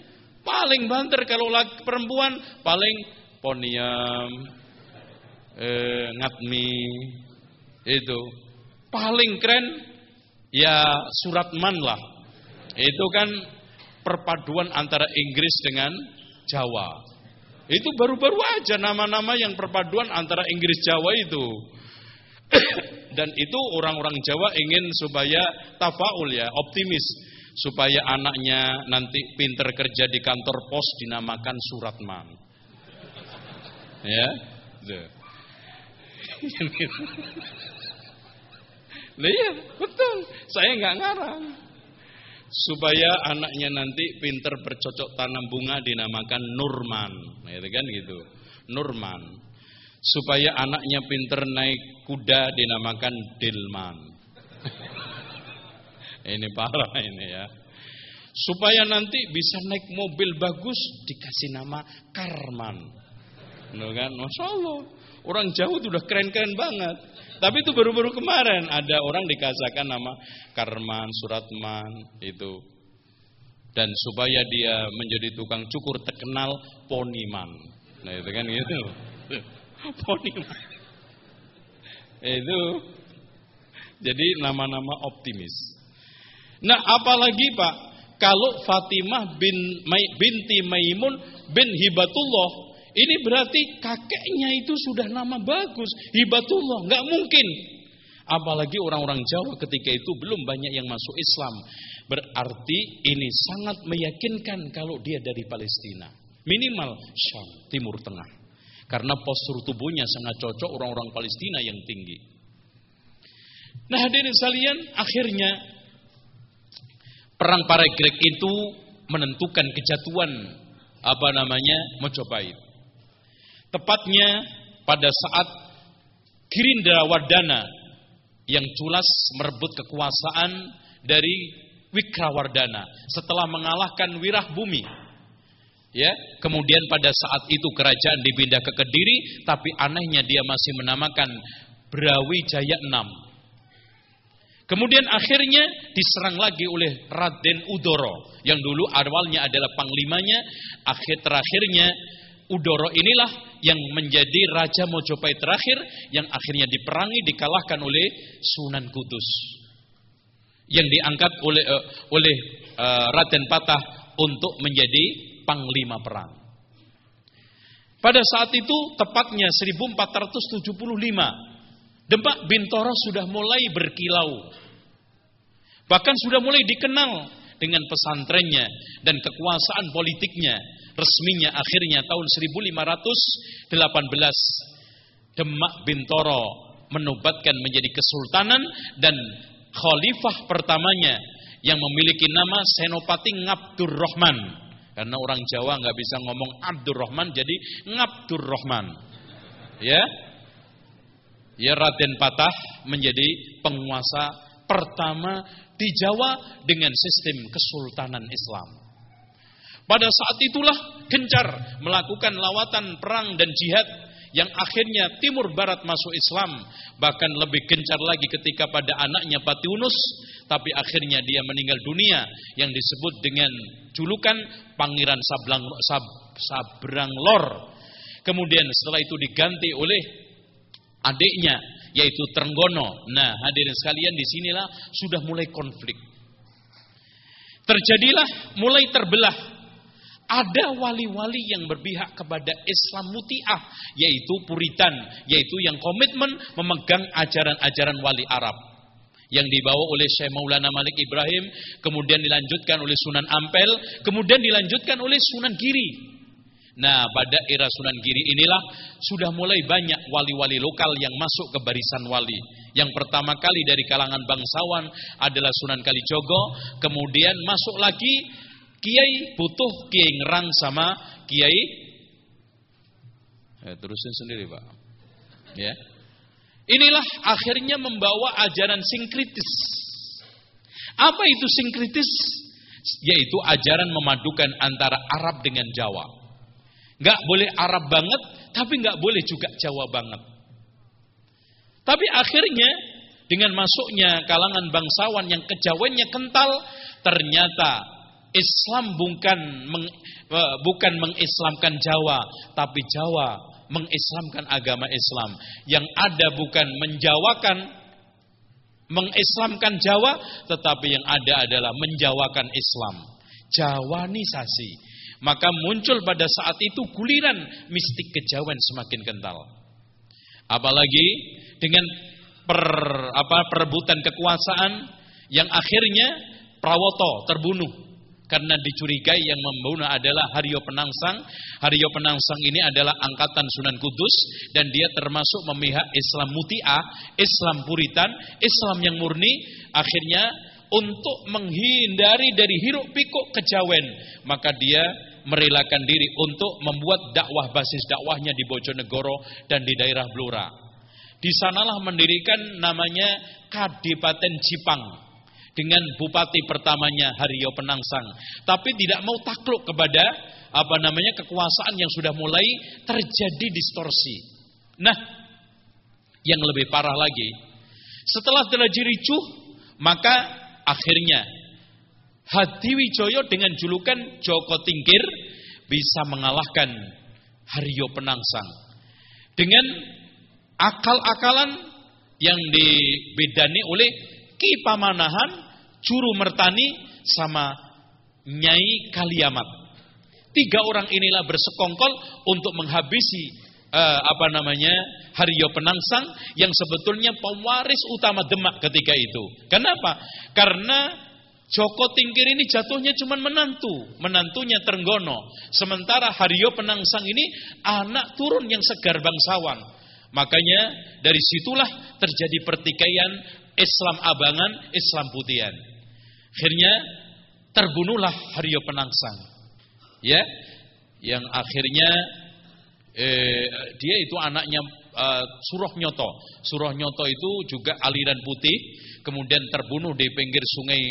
Paling banter kalau laki perempuan paling poniam eh, ngatmi itu. Paling keren ya suratman lah. Itu kan perpaduan antara Inggris dengan Jawa. Itu baru-baru aja nama-nama yang perpaduan antara Inggris Jawa itu. Dan itu orang-orang Jawa ingin supaya tafaul ya, optimis. Supaya anaknya nanti pinter kerja di kantor pos dinamakan Suratman. Ya. Nah, iya, betul. Saya nggak ngarang supaya anaknya nanti pinter bercocok tanam bunga dinamakan Nurman, gitu kan gitu. Nurman. Supaya anaknya pinter naik kuda dinamakan Dilman. ini parah ini ya. Supaya nanti bisa naik mobil bagus dikasih nama Karman. Gitu kan? Masya Allah. Orang jauh sudah keren-keren banget. Tapi itu baru-baru kemarin ada orang dikasihkan nama Karman, Suratman itu. Dan supaya dia menjadi tukang cukur terkenal Poniman. Nah itu kan gitu. Poniman. Itu jadi nama-nama optimis. Nah apalagi Pak, kalau Fatimah bin binti Maimun bin Hibatullah ini berarti kakeknya itu sudah nama bagus, hibatullah, nggak mungkin. Apalagi orang-orang Jawa ketika itu belum banyak yang masuk Islam. Berarti ini sangat meyakinkan kalau dia dari Palestina. Minimal Syam, Timur Tengah. Karena postur tubuhnya sangat cocok orang-orang Palestina yang tinggi. Nah hadirin sekalian, akhirnya perang para Grek itu menentukan kejatuhan apa namanya Mojopahit. Tepatnya pada saat Girindra Wardana yang culas merebut kekuasaan dari Wikrawardana setelah mengalahkan Wirah Bumi. Ya, kemudian pada saat itu kerajaan dipindah ke Kediri, tapi anehnya dia masih menamakan Brawijaya 6. Kemudian akhirnya diserang lagi oleh Raden Udoro yang dulu awalnya adalah panglimanya, akhir terakhirnya Udoro inilah yang menjadi Raja Mojopahit terakhir yang akhirnya diperangi dikalahkan oleh Sunan Kudus. Yang diangkat oleh uh, oleh uh, Raden Patah untuk menjadi panglima perang. Pada saat itu tepatnya 1475 Demak Bintoro sudah mulai berkilau. Bahkan sudah mulai dikenal dengan pesantrennya dan kekuasaan politiknya resminya akhirnya tahun 1518 Demak Bintoro menobatkan menjadi kesultanan dan khalifah pertamanya yang memiliki nama Senopati Ngabdur Rahman karena orang Jawa nggak bisa ngomong Abdur Rahman jadi Ngabdur Rahman ya. Ya Raden Patah menjadi penguasa pertama di Jawa dengan sistem kesultanan Islam pada saat itulah gencar melakukan lawatan perang dan jihad yang akhirnya timur barat masuk Islam. Bahkan lebih gencar lagi ketika pada anaknya Patiunus tapi akhirnya dia meninggal dunia yang disebut dengan julukan Pangeran Sablang, Sab, Sabrang Lor. Kemudian setelah itu diganti oleh adiknya yaitu Trenggono. Nah hadirin sekalian di sinilah sudah mulai konflik. Terjadilah mulai terbelah ada wali-wali yang berpihak kepada Islam mutiah, yaitu puritan, yaitu yang komitmen memegang ajaran-ajaran wali Arab. Yang dibawa oleh Syekh Maulana Malik Ibrahim, kemudian dilanjutkan oleh Sunan Ampel, kemudian dilanjutkan oleh Sunan Giri. Nah, pada era Sunan Giri inilah sudah mulai banyak wali-wali lokal yang masuk ke barisan wali. Yang pertama kali dari kalangan bangsawan adalah Sunan Kalijogo, kemudian masuk lagi Kiai butuh kiai ngerang sama kiai eh, terusin sendiri pak. Ya. Inilah akhirnya membawa ajaran sinkritis. Apa itu sinkritis? Yaitu ajaran memadukan antara Arab dengan Jawa. Nggak boleh Arab banget tapi nggak boleh juga Jawa banget. Tapi akhirnya dengan masuknya kalangan bangsawan yang kejawennya kental ternyata Islam bukan meng, e, bukan mengislamkan Jawa, tapi Jawa mengislamkan agama Islam. Yang ada bukan menjawakan mengislamkan Jawa, tetapi yang ada adalah menjawakan Islam. Jawanisasi. Maka muncul pada saat itu guliran mistik kejawen semakin kental. Apalagi dengan per, apa, perebutan kekuasaan yang akhirnya Prawoto terbunuh karena dicurigai yang membunuh adalah Haryo Penangsang. Haryo Penangsang ini adalah angkatan Sunan Kudus dan dia termasuk memihak Islam Muti'ah, Islam Puritan, Islam yang murni. Akhirnya untuk menghindari dari hiruk pikuk kejawen, maka dia merelakan diri untuk membuat dakwah basis dakwahnya di Bojonegoro dan di daerah Blora. Di sanalah mendirikan namanya Kadipaten Jipang dengan bupati pertamanya Haryo Penangsang, tapi tidak mau takluk kepada apa namanya kekuasaan yang sudah mulai terjadi distorsi. Nah, yang lebih parah lagi, setelah terjadi ricuh, maka akhirnya Hadiwijoyo dengan julukan Joko Tingkir bisa mengalahkan Haryo Penangsang dengan akal-akalan yang dibedani oleh Ki Pamanahan Juru Mertani sama Nyai Kaliamat. Tiga orang inilah bersekongkol untuk menghabisi uh, apa namanya Haryo Penangsang yang sebetulnya pewaris utama Demak ketika itu. Kenapa? Karena Joko Tingkir ini jatuhnya cuma menantu, menantunya Trenggono. Sementara Haryo Penangsang ini anak turun yang segar bangsawan. Makanya dari situlah terjadi pertikaian Islam abangan, Islam putihan. Akhirnya terbunuhlah Haryo Penangsang. Ya, yang akhirnya eh, dia itu anaknya uh, Suroh Nyoto. Suroh Nyoto itu juga aliran putih, kemudian terbunuh di pinggir sungai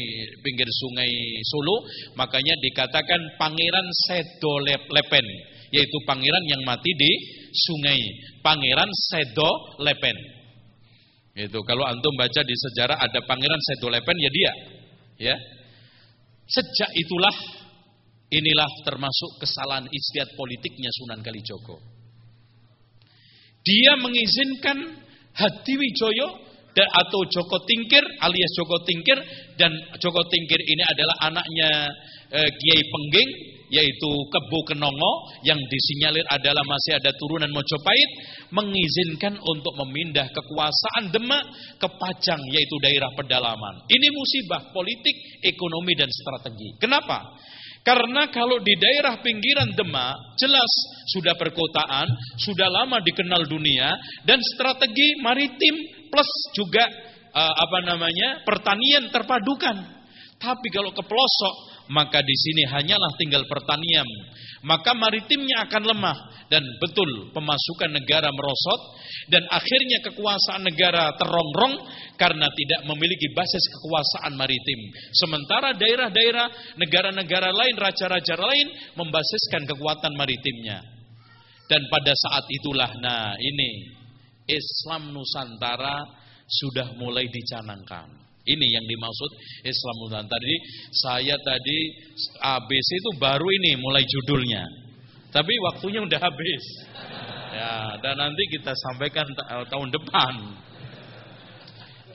pinggir sungai Solo, makanya dikatakan Pangeran Sedo Lepen, yaitu pangeran yang mati di sungai. Pangeran Sedo Lepen. Itu kalau antum baca di sejarah ada Pangeran Sedo Lepen ya dia. Ya. Sejak itulah Inilah termasuk kesalahan istiadat politiknya Sunan Kalijogo. Dia mengizinkan Hadiwijoyo atau Joko Tingkir alias Joko Tingkir dan Joko Tingkir ini adalah anaknya eh, Kiai Pengging yaitu Kebo Kenongo yang disinyalir adalah masih ada turunan Mojopahit mengizinkan untuk memindah kekuasaan Demak ke Pajang yaitu daerah pedalaman. Ini musibah politik, ekonomi dan strategi. Kenapa? Karena kalau di daerah pinggiran Demak jelas sudah perkotaan, sudah lama dikenal dunia dan strategi maritim plus juga uh, apa namanya pertanian terpadukan. Tapi kalau ke pelosok maka di sini hanyalah tinggal pertanian. Maka maritimnya akan lemah dan betul pemasukan negara merosot dan akhirnya kekuasaan negara terongrong karena tidak memiliki basis kekuasaan maritim. Sementara daerah-daerah negara-negara lain, raja-raja lain membasiskan kekuatan maritimnya. Dan pada saat itulah nah ini Islam Nusantara sudah mulai dicanangkan. Ini yang dimaksud Islam Nusantara. Tadi saya tadi ABC itu baru ini mulai judulnya. Tapi waktunya udah habis. Ya, dan nanti kita sampaikan tahun depan.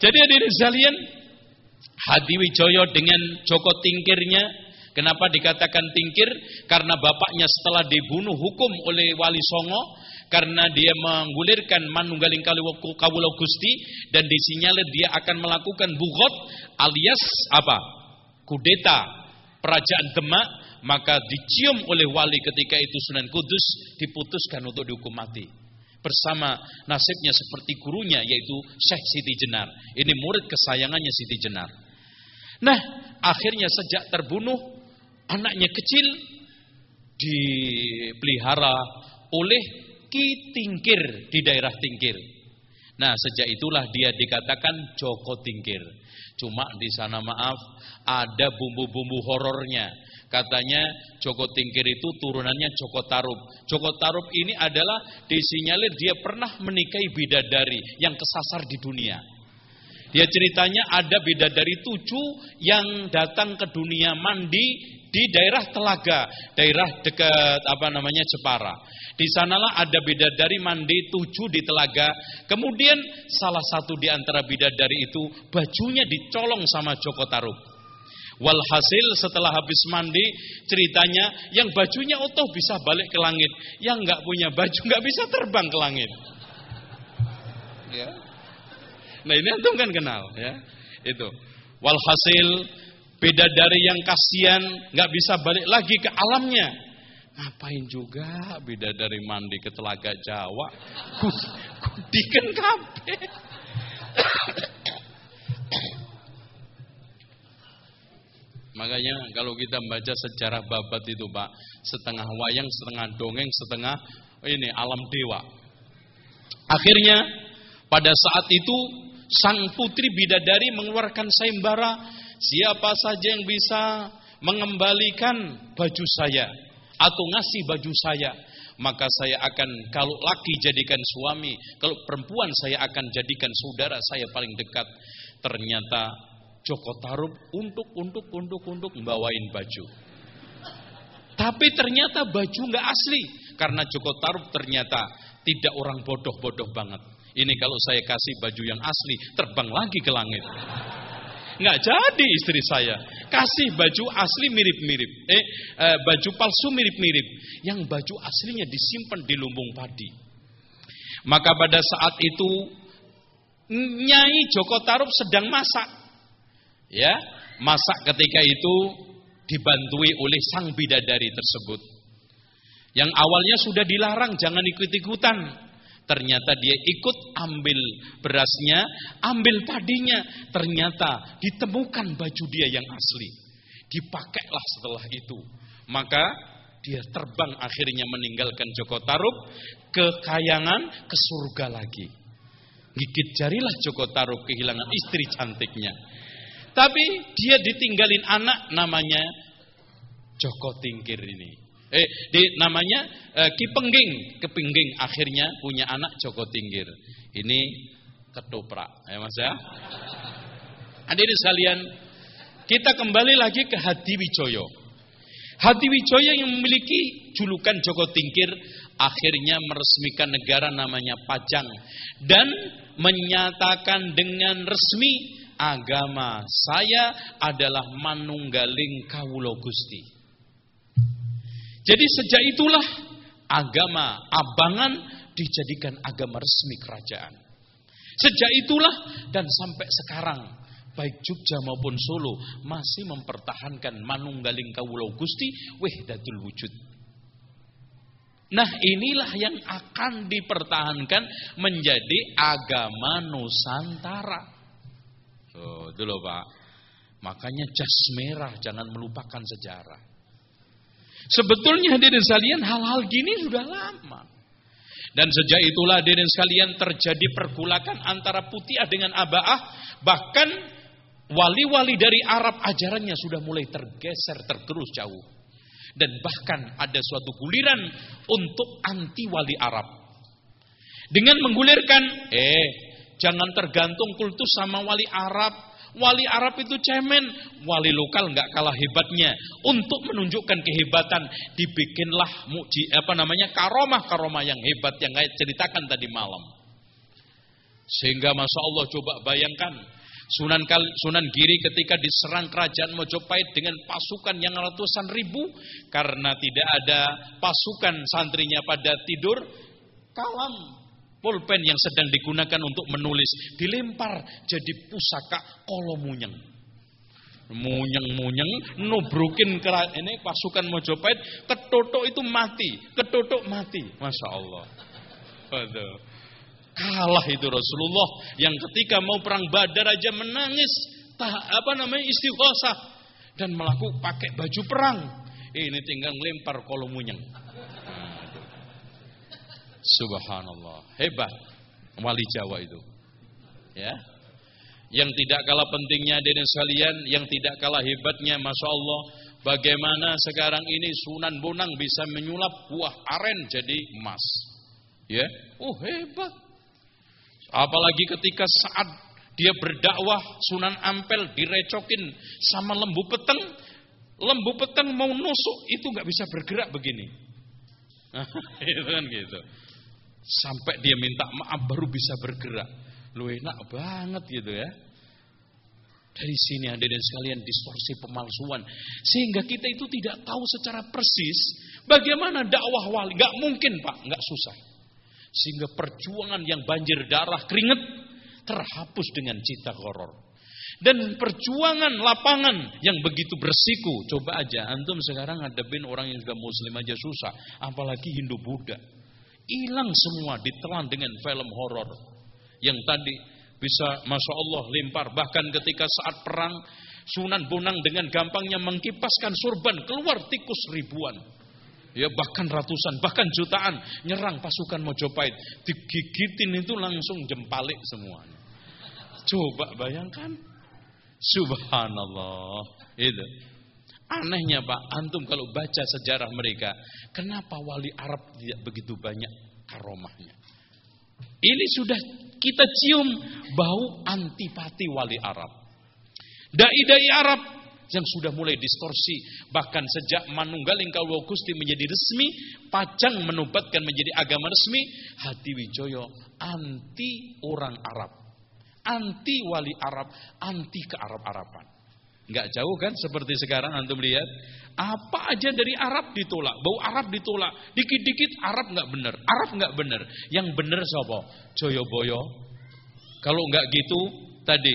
Jadi hadirin sekalian, Hadi Wijoyo dengan Joko Tingkirnya, kenapa dikatakan tingkir? Karena bapaknya setelah dibunuh hukum oleh Wali Songo, karena dia menggulirkan manunggaling kawula Gusti dan disinyalir dia akan melakukan bugot alias apa? kudeta kerajaan Demak maka dicium oleh wali ketika itu Sunan Kudus diputuskan untuk dihukum mati bersama nasibnya seperti gurunya yaitu Syekh Siti Jenar. Ini murid kesayangannya Siti Jenar. Nah, akhirnya sejak terbunuh anaknya kecil dipelihara oleh Ki Tingkir di daerah Tingkir. Nah, sejak itulah dia dikatakan Joko Tingkir. Cuma di sana maaf, ada bumbu-bumbu horornya. Katanya Joko Tingkir itu turunannya Joko Tarub. Joko Tarub ini adalah disinyalir dia pernah menikahi bidadari yang kesasar di dunia. Dia ceritanya ada bidadari tujuh yang datang ke dunia mandi di daerah Telaga, daerah dekat apa namanya Jepara. Di sanalah ada bidadari mandi tujuh di telaga. Kemudian salah satu di antara bidadari itu bajunya dicolong sama Joko Tarub. Walhasil setelah habis mandi ceritanya yang bajunya utuh bisa balik ke langit, yang nggak punya baju nggak bisa terbang ke langit. Ya. Nah ini antum kan kenal ya itu. Walhasil bidadari yang kasihan nggak bisa balik lagi ke alamnya Ngapain juga beda dari mandi ke telaga Jawa? Kudikan kape. Makanya kalau kita membaca sejarah babat itu Pak, setengah wayang, setengah dongeng, setengah ini alam dewa. Akhirnya pada saat itu sang putri bidadari mengeluarkan sayembara, siapa saja yang bisa mengembalikan baju saya atau ngasih baju saya, maka saya akan kalau laki jadikan suami, kalau perempuan saya akan jadikan saudara saya paling dekat. Ternyata Joko Tarub untuk untuk untuk untuk membawain baju. Tapi ternyata baju nggak asli karena Joko Tarub ternyata tidak orang bodoh-bodoh banget. Ini kalau saya kasih baju yang asli terbang lagi ke langit. Nggak jadi istri saya. Kasih baju asli mirip-mirip. Eh, eh, baju palsu mirip-mirip. Yang baju aslinya disimpan di lumbung padi. Maka pada saat itu Nyai Joko Tarub sedang masak. Ya, masak ketika itu dibantui oleh sang bidadari tersebut. Yang awalnya sudah dilarang jangan ikut-ikutan. Ternyata dia ikut ambil berasnya, ambil padinya. Ternyata ditemukan baju dia yang asli. Dipakailah setelah itu. Maka dia terbang akhirnya meninggalkan Joko Tarub ke kayangan ke surga lagi. Gigit jarilah Joko Tarub kehilangan istri cantiknya. Tapi dia ditinggalin anak namanya Joko Tingkir ini. Eh, di, namanya eh, Ki Pengging. Kepengging akhirnya punya anak Joko Tinggir. Ini ketoprak, ya Mas ya. Hadirin sekalian, kita kembali lagi ke Hadi Wijoyo. Hadi Wijaya yang memiliki julukan Joko Tingkir akhirnya meresmikan negara namanya Pajang dan menyatakan dengan resmi agama saya adalah Manunggaling Kawulo Gusti. Jadi sejak itulah agama Abangan dijadikan agama resmi kerajaan. Sejak itulah dan sampai sekarang baik Jogja maupun Solo masih mempertahankan Manunggaling Kawulo Gusti wahdatul wujud. Nah inilah yang akan dipertahankan menjadi agama Nusantara. Oh, loh Pak. Makanya jas merah jangan melupakan sejarah. Sebetulnya hadirin sekalian hal-hal gini sudah lama. Dan sejak itulah hadirin sekalian terjadi pergulakan antara putih dengan abaah. Bahkan wali-wali dari Arab ajarannya sudah mulai tergeser, tergerus jauh. Dan bahkan ada suatu guliran untuk anti wali Arab. Dengan menggulirkan, eh jangan tergantung kultus sama wali Arab. Wali Arab itu cemen, wali lokal nggak kalah hebatnya. Untuk menunjukkan kehebatan, dibikinlah muji apa namanya karomah karomah yang hebat yang saya ceritakan tadi malam. Sehingga masya Allah coba bayangkan Sunan Kal Sunan Giri ketika diserang kerajaan Mojopahit dengan pasukan yang ratusan ribu karena tidak ada pasukan santrinya pada tidur, kalam pulpen yang sedang digunakan untuk menulis dilempar jadi pusaka kolomunyeng. Munyeng-munyeng nubrukin kerat ini pasukan Mojopahit ketotok itu mati, ketotok mati. Masya Allah. Waduh. Kalah itu Rasulullah yang ketika mau perang Badar aja menangis tak apa namanya istighosah dan melakukan pakai baju perang. Ini tinggal lempar kolomunyeng. Subhanallah, hebat wali Jawa itu. Ya. Yang tidak kalah pentingnya dari sekalian, yang tidak kalah hebatnya Masya Allah Bagaimana sekarang ini Sunan Bonang bisa menyulap buah aren jadi emas Ya, oh hebat Apalagi ketika saat dia berdakwah Sunan Ampel direcokin sama lembu peteng, lembu peteng mau nusuk itu nggak bisa bergerak begini. itu kan gitu. Sampai dia minta maaf baru bisa bergerak. Lu enak banget gitu ya. Dari sini ada dan sekalian distorsi pemalsuan. Sehingga kita itu tidak tahu secara persis bagaimana dakwah wali. Gak mungkin pak, gak susah. Sehingga perjuangan yang banjir darah keringet terhapus dengan cita horor. Dan perjuangan lapangan yang begitu bersiku. Coba aja, antum sekarang ngadepin orang yang sudah muslim aja susah. Apalagi Hindu Buddha. Hilang semua ditelan dengan film horor. Yang tadi bisa Masya Allah lempar. Bahkan ketika saat perang, Sunan Bonang dengan gampangnya mengkipaskan surban. Keluar tikus ribuan ya bahkan ratusan, bahkan jutaan nyerang pasukan Mojopahit. Digigitin itu langsung jempalik semuanya. Coba bayangkan. Subhanallah. Itu. Anehnya Pak, antum kalau baca sejarah mereka, kenapa wali Arab tidak begitu banyak karomahnya? Ini sudah kita cium bau antipati wali Arab. Dai-dai Arab yang sudah mulai distorsi. Bahkan sejak Manunggaling Kaulo Gusti menjadi resmi, Pajang menubatkan menjadi agama resmi, Hati Wijoyo anti orang Arab. Anti wali Arab, anti ke Enggak jauh kan seperti sekarang antum lihat. Apa aja dari Arab ditolak, bau Arab ditolak. Dikit-dikit Arab enggak benar, Arab enggak benar. Yang benar siapa? Joyoboyo. Kalau enggak gitu tadi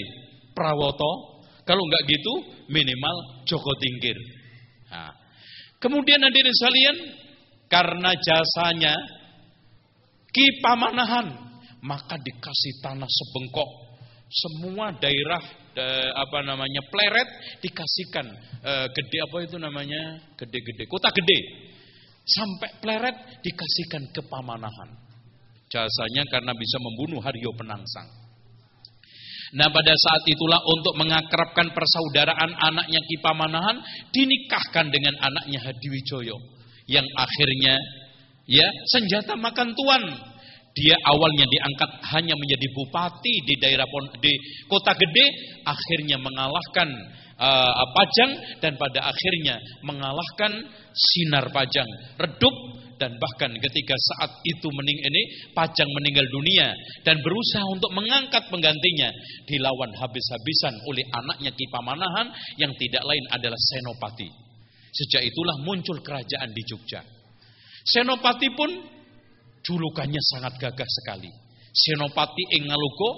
Prawoto, kalau enggak gitu, minimal Joko Tingkir. Nah. Kemudian hadirin sekalian, karena jasanya Ki Pamanahan, maka dikasih tanah sebengkok. Semua daerah de, apa namanya pleret dikasihkan e, gede apa itu namanya gede-gede kota gede sampai pleret dikasihkan ke Pamanahan. Jasanya karena bisa membunuh Haryo Penangsang. Nah pada saat itulah untuk mengakrabkan persaudaraan anaknya Kipamanahan dinikahkan dengan anaknya Hadiwijoyo yang akhirnya ya senjata makan tuan. Dia awalnya diangkat hanya menjadi bupati di daerah di kota gede, akhirnya mengalahkan uh, pajang dan pada akhirnya mengalahkan sinar pajang redup dan bahkan ketika saat itu mening ini pajang meninggal dunia dan berusaha untuk mengangkat penggantinya dilawan habis-habisan oleh anaknya Kipamanahan yang tidak lain adalah Senopati. Sejak itulah muncul kerajaan di Jogja. Senopati pun julukannya sangat gagah sekali. Senopati ing Ngaluko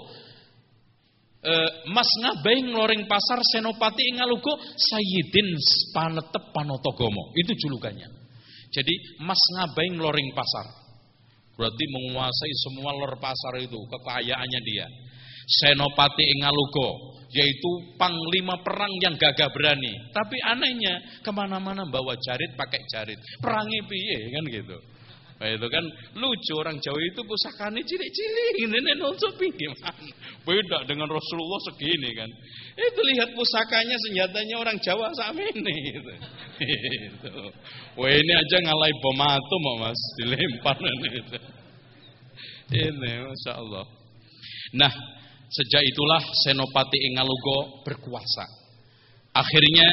eh, Mas ngabai ngeloring pasar Senopati ing Ngaluko Sayyidin Panetep Panotogomo. Itu julukannya. Jadi Mas ngabai ngeloring pasar. Berarti menguasai semua lor pasar itu, kekayaannya dia. Senopati Ingaluko, yaitu panglima perang yang gagah berani. Tapi anehnya ke mana-mana bawa jarit pakai jarit. Perangi piye kan gitu. Nah, itu kan lucu orang Jawa itu pusakanya cilik-cilik, ini nonton gimana? Beda dengan Rasulullah segini kan. Itu lihat pusakanya senjatanya orang Jawa sama ini gitu. itu. Wah ini aja ngalai bom atom mas dilempar gitu. Ini masya Allah. Nah sejak itulah Senopati Ingalugo berkuasa. Akhirnya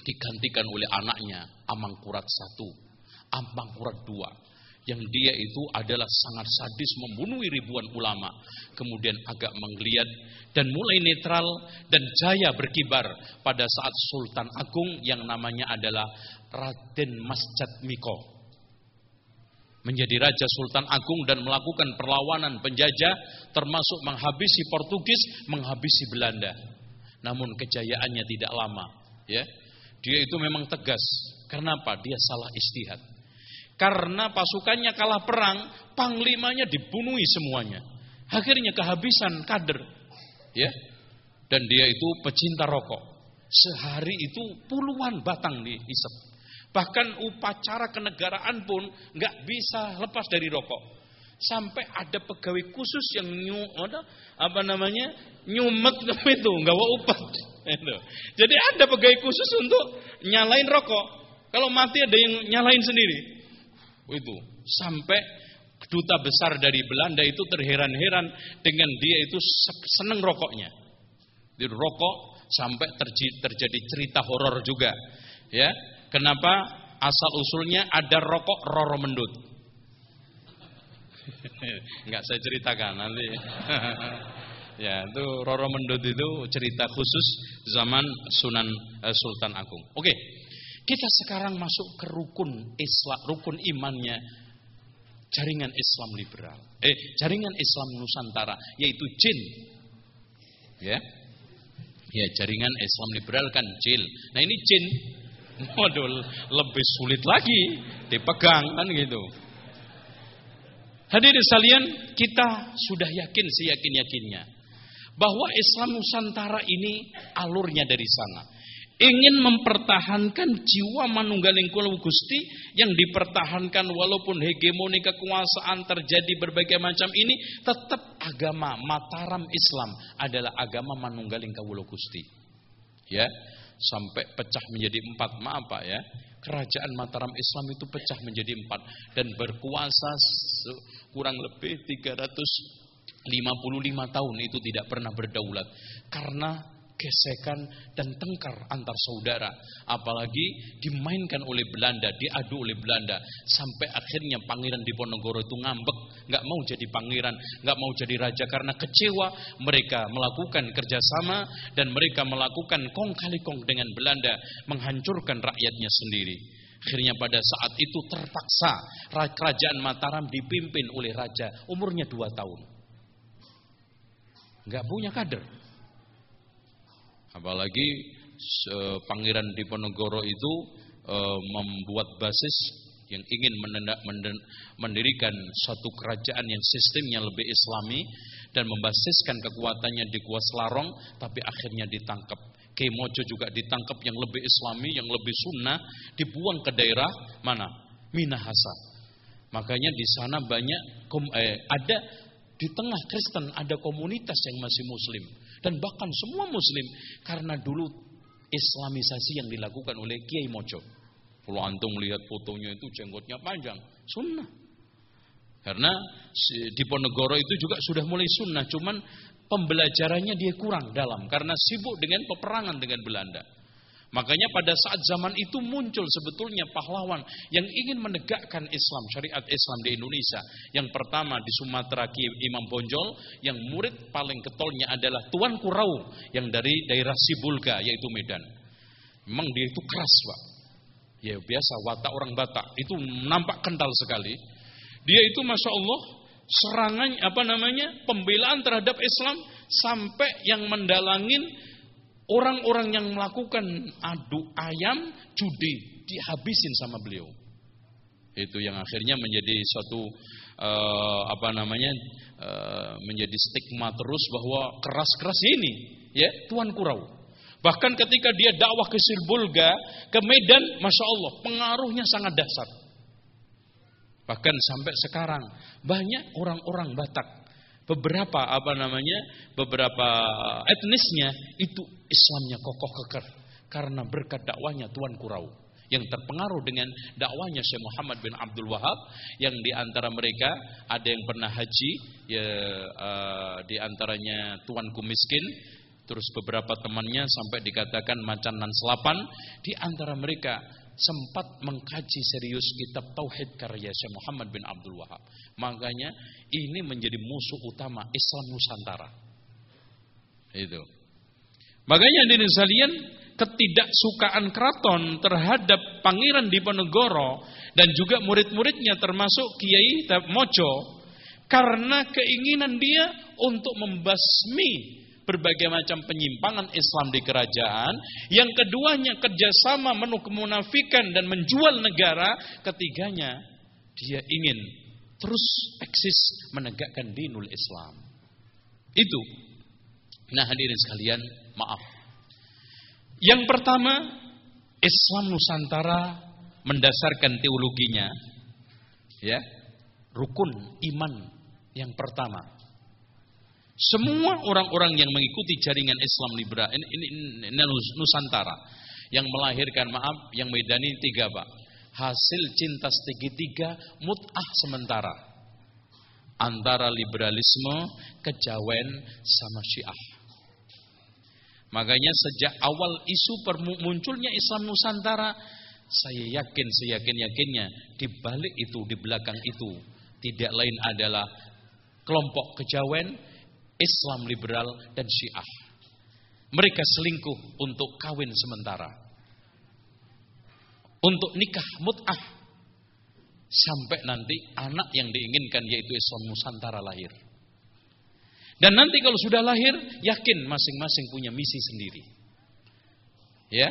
digantikan oleh anaknya Amangkurat satu Amangkurat dua yang dia itu adalah sangat sadis membunuh ribuan ulama kemudian agak menggeliat dan mulai netral dan jaya berkibar pada saat Sultan Agung yang namanya adalah Raden Masjid Miko menjadi Raja Sultan Agung dan melakukan perlawanan penjajah termasuk menghabisi Portugis, menghabisi Belanda. Namun kejayaannya tidak lama, ya. Dia itu memang tegas. Karena apa? Dia salah istihad. Karena pasukannya kalah perang, panglimanya dibunuhi semuanya. Akhirnya kehabisan kader. Ya. Dan dia itu pecinta rokok. Sehari itu puluhan batang dihisap. Bahkan upacara kenegaraan pun nggak bisa lepas dari rokok. Sampai ada pegawai khusus yang nyu, apa namanya nyumet itu nggak upat. Jadi ada pegawai khusus untuk nyalain rokok. Kalau mati ada yang nyalain sendiri. Itu sampai duta besar dari Belanda itu terheran-heran dengan dia itu seneng rokoknya. Di rokok sampai terjadi cerita horor juga. Ya, kenapa? Asal usulnya ada rokok roro mendut. Enggak saya ceritakan nanti. ya, itu roro mendut itu cerita khusus zaman Sunan eh, Sultan Agung. Oke. Kita sekarang masuk ke rukun Islam, rukun imannya jaringan Islam liberal. Eh, jaringan Islam Nusantara yaitu jin. Ya. Ya, jaringan Islam liberal kan jil. Nah, ini jin. Modul lebih sulit lagi dipegang kan gitu. Hadirin sekalian, kita sudah yakin seyakin-yakinnya bahwa Islam Nusantara ini alurnya dari sana ingin mempertahankan jiwa manunggaling kula Gusti yang dipertahankan walaupun hegemoni kekuasaan terjadi berbagai macam ini tetap agama Mataram Islam adalah agama manunggaling kawula Gusti. Ya, sampai pecah menjadi empat maaf Pak ya. Kerajaan Mataram Islam itu pecah menjadi empat dan berkuasa kurang lebih 355 tahun itu tidak pernah berdaulat karena gesekan dan tengkar antar saudara. Apalagi dimainkan oleh Belanda, diadu oleh Belanda. Sampai akhirnya Pangeran Diponegoro itu ngambek, nggak mau jadi pangeran, nggak mau jadi raja karena kecewa. Mereka melakukan kerjasama dan mereka melakukan kong kali kong dengan Belanda, menghancurkan rakyatnya sendiri. Akhirnya pada saat itu terpaksa kerajaan Mataram dipimpin oleh raja umurnya dua tahun. Nggak punya kader. Apalagi Pangeran Diponegoro itu e, membuat basis yang ingin mendirikan suatu kerajaan yang sistemnya lebih islami dan membasiskan kekuatannya di Gua Selarong tapi akhirnya ditangkap. Kemojo juga ditangkap yang lebih islami, yang lebih sunnah, dibuang ke daerah mana? Minahasa. Makanya di sana banyak eh, ada di tengah Kristen ada komunitas yang masih muslim dan bahkan semua muslim karena dulu islamisasi yang dilakukan oleh Kiai Mojo. Kalau antum lihat fotonya itu jenggotnya panjang, sunnah. Karena di Ponegoro itu juga sudah mulai sunnah, cuman pembelajarannya dia kurang dalam karena sibuk dengan peperangan dengan Belanda. Makanya pada saat zaman itu muncul sebetulnya pahlawan yang ingin menegakkan Islam, syariat Islam di Indonesia. Yang pertama di Sumatera Ki Imam Bonjol, yang murid paling ketolnya adalah Tuan Kurau yang dari daerah Sibulga yaitu Medan. Memang dia itu keras, Pak. Ya biasa watak orang Batak itu nampak kental sekali. Dia itu masya Allah serangan apa namanya pembelaan terhadap Islam sampai yang mendalangin orang-orang yang melakukan adu ayam judi dihabisin sama beliau. Itu yang akhirnya menjadi suatu uh, apa namanya uh, menjadi stigma terus bahwa keras-keras ini ya Tuan Kurau. Bahkan ketika dia dakwah ke Sirbulga, ke Medan, masya Allah pengaruhnya sangat dahsyat. Bahkan sampai sekarang banyak orang-orang Batak, beberapa apa namanya, beberapa etnisnya itu Islamnya kokoh kekar karena berkat dakwahnya Tuan Kurau. Yang terpengaruh dengan dakwahnya Syekh Muhammad bin Abdul Wahab yang di antara mereka ada yang pernah haji ya uh, di antaranya tuanku miskin terus beberapa temannya sampai dikatakan macan nan selapan. Di antara mereka sempat mengkaji serius kitab Tauhid karya Syekh Muhammad bin Abdul Wahab. Makanya ini menjadi musuh utama Islam Nusantara. Itu. Makanya di sekalian ketidaksukaan keraton terhadap Pangeran Diponegoro dan juga murid-muridnya termasuk Kiai Mojo karena keinginan dia untuk membasmi berbagai macam penyimpangan Islam di kerajaan. Yang keduanya kerjasama menu kemunafikan dan menjual negara. Ketiganya dia ingin terus eksis menegakkan dinul Islam. Itu. Nah hadirin sekalian, maaf. Yang pertama, Islam Nusantara mendasarkan teologinya ya rukun iman yang pertama semua orang-orang yang mengikuti jaringan Islam liberal ini, ini, ini Nusantara yang melahirkan maaf yang medani tiga pak hasil cinta segitiga mut'ah sementara antara liberalisme, kejawen sama syiah. Makanya sejak awal isu munculnya Islam Nusantara, saya yakin seyakin-yakinnya di balik itu, di belakang itu tidak lain adalah kelompok kejawen Islam liberal dan Syiah. Mereka selingkuh untuk kawin sementara. Untuk nikah mut'ah. Sampai nanti anak yang diinginkan yaitu Islam Nusantara lahir. Dan nanti kalau sudah lahir, yakin masing-masing punya misi sendiri. Ya,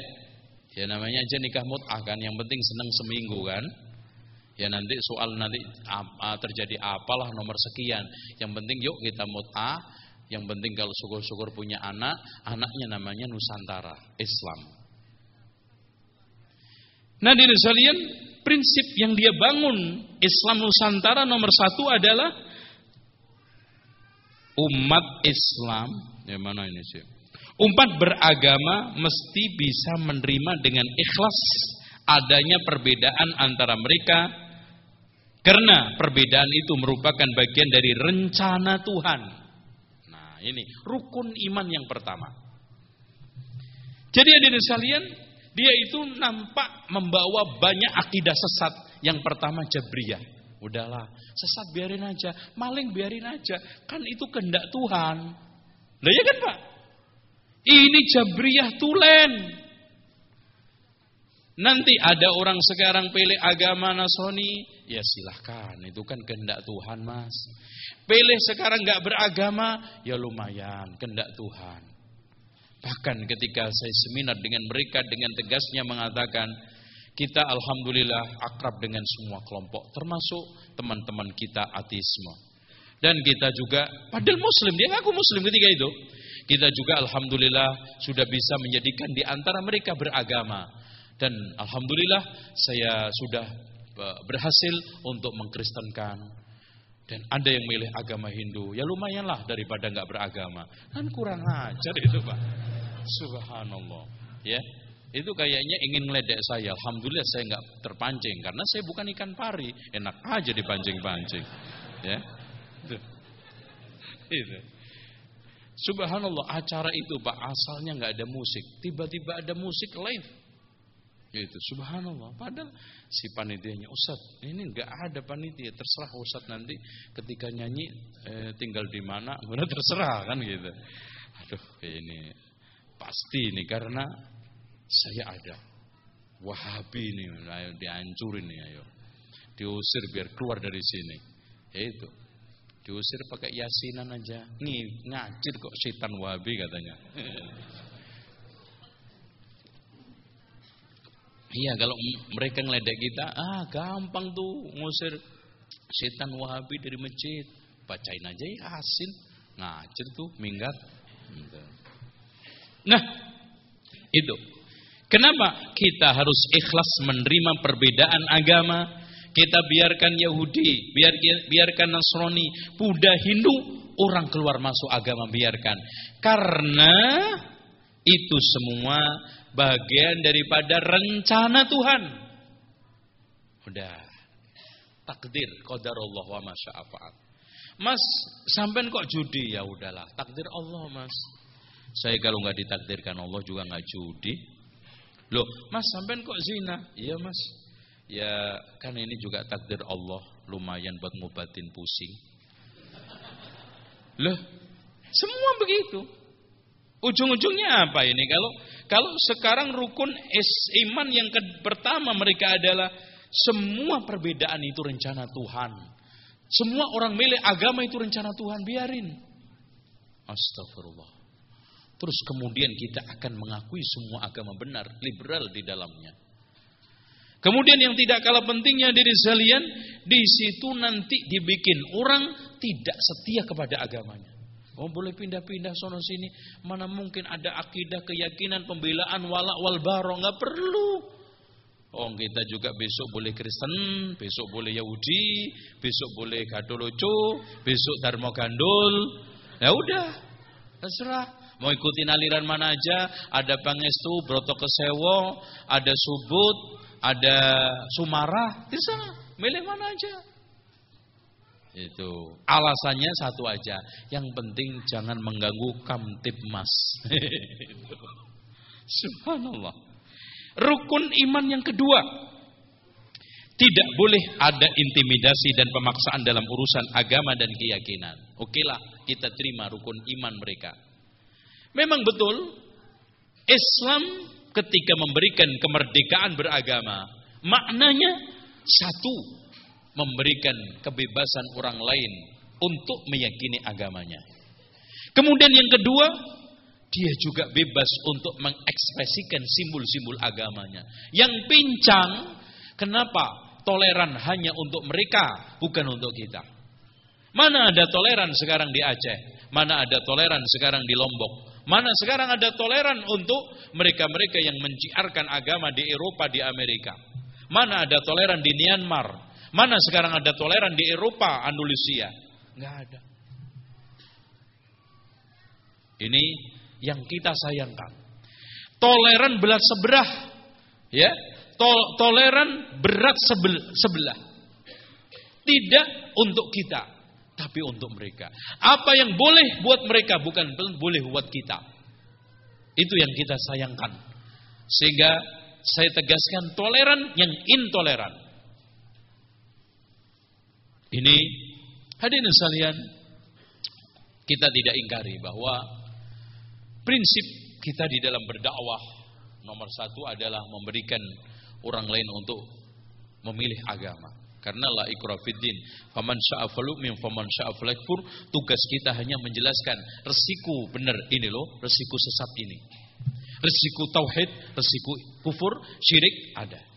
ya namanya aja nikah mut'ah kan, yang penting senang seminggu kan. Ya nanti soal nanti terjadi apalah nomor sekian. Yang penting yuk kita mut'ah. Yang penting kalau syukur-syukur punya anak, anaknya namanya Nusantara, Islam. Nah di sekalian, prinsip yang dia bangun Islam Nusantara nomor satu adalah umat Islam. Ya mana ini sih? Umat beragama mesti bisa menerima dengan ikhlas adanya perbedaan antara mereka karena perbedaan itu merupakan bagian dari rencana Tuhan. Nah, ini rukun iman yang pertama. Jadi hadirin sekalian, dia itu nampak membawa banyak akidah sesat. Yang pertama Jabriyah. Udahlah, sesat biarin aja, maling biarin aja. Kan itu kehendak Tuhan. Nah ya kan Pak? Ini Jabriyah tulen. Nanti ada orang sekarang pilih agama Nasrani, ya silahkan, itu kan kehendak Tuhan mas. Pilih sekarang nggak beragama, ya lumayan, kehendak Tuhan. Bahkan ketika saya seminar dengan mereka dengan tegasnya mengatakan, kita alhamdulillah akrab dengan semua kelompok, termasuk teman-teman kita ateisme. Dan kita juga, padahal muslim, dia ngaku muslim ketika itu. Kita juga alhamdulillah sudah bisa menjadikan di antara mereka beragama. Dan Alhamdulillah saya sudah e, berhasil untuk mengkristenkan. Dan ada yang milih agama Hindu, ya lumayanlah daripada nggak beragama. Kan kurang ajar itu Pak. Subhanallah. Ya, itu kayaknya ingin ngeledek saya. Alhamdulillah saya nggak terpancing karena saya bukan ikan pari, enak aja dipancing-pancing. Ya. Itu. Itu. Subhanallah acara itu Pak asalnya nggak ada musik, tiba-tiba ada musik live. Itu subhanallah. Padahal si panitianya Ustaz, ini nggak ada panitia, terserah Ustaz nanti ketika nyanyi eh, tinggal di mana, mana terserah kan gitu. Aduh, ini pasti ini karena saya ada. Wahabi ini, ayo dihancurin nih ayo. Diusir biar keluar dari sini. Itu. Diusir pakai yasinan aja. Nih, ngajir kok setan Wahabi katanya. Iya, kalau mereka ngeledek kita, ah gampang tuh ngusir setan Wahabi dari masjid. Bacain aja Yasin. Ngajir tuh, minggat. Nah, itu. Kenapa kita harus ikhlas menerima perbedaan agama? Kita biarkan Yahudi, biar, biarkan Nasrani, Buddha, Hindu, orang keluar masuk agama biarkan. Karena itu semua bagian daripada rencana Tuhan. Udah. Takdir qadar Allah wa masya'afa'at. Mas, sampai kok judi ya udahlah, takdir Allah, Mas. Saya kalau nggak ditakdirkan Allah juga nggak judi. Loh, Mas sampean kok zina? Iya, Mas. Ya, kan ini juga takdir Allah, lumayan buat ngobatin pusing. Loh, semua begitu. Ujung-ujungnya apa ini? Kalau kalau sekarang rukun es iman yang ke, pertama mereka adalah semua perbedaan itu rencana Tuhan. Semua orang milik agama itu rencana Tuhan, biarin. Astagfirullah. Terus kemudian kita akan mengakui semua agama benar, liberal di dalamnya. Kemudian yang tidak kalah pentingnya diri sekalian, di situ nanti dibikin orang tidak setia kepada agamanya. Oh boleh pindah-pindah sono sini, mana mungkin ada akidah keyakinan pembelaan walak wal baro nggak perlu. Oh kita juga besok boleh Kristen, besok boleh Yahudi, besok boleh Katoloco, besok Dharma Gandul. Ya udah, terserah. Mau ikutin aliran mana aja, ada Pangestu, Broto Kesewo, ada Subut, ada Sumarah, bisa milih mana aja. Itu alasannya satu aja, yang penting jangan mengganggu kamtipmas. Subhanallah. Rukun iman yang kedua, tidak boleh ada intimidasi dan pemaksaan dalam urusan agama dan keyakinan. Oke lah, kita terima rukun iman mereka. Memang betul Islam ketika memberikan kemerdekaan beragama maknanya satu memberikan kebebasan orang lain untuk meyakini agamanya. Kemudian yang kedua, dia juga bebas untuk mengekspresikan simbol-simbol agamanya. Yang pincang, kenapa toleran hanya untuk mereka, bukan untuk kita? Mana ada toleran sekarang di Aceh? Mana ada toleran sekarang di Lombok? Mana sekarang ada toleran untuk mereka-mereka yang menciarkan agama di Eropa, di Amerika. Mana ada toleran di Myanmar. Mana sekarang ada toleran di Eropa, Andalusia. Enggak ada. Ini yang kita sayangkan. Toleran berat sebelah. Ya, toleran berat sebelah. Tidak untuk kita, tapi untuk mereka. Apa yang boleh buat mereka bukan boleh buat kita. Itu yang kita sayangkan. Sehingga saya tegaskan toleran yang intoleran. Ini hadirin sekalian, kita tidak ingkari bahwa prinsip kita di dalam berdakwah nomor satu adalah memberikan orang lain untuk memilih agama. Karena la ikrafiddin. Faman sya'a falu'min faman sya'a falakfur. Tugas kita hanya menjelaskan resiko benar ini loh, resiko sesat ini. Resiko tauhid, resiko kufur, syirik ada.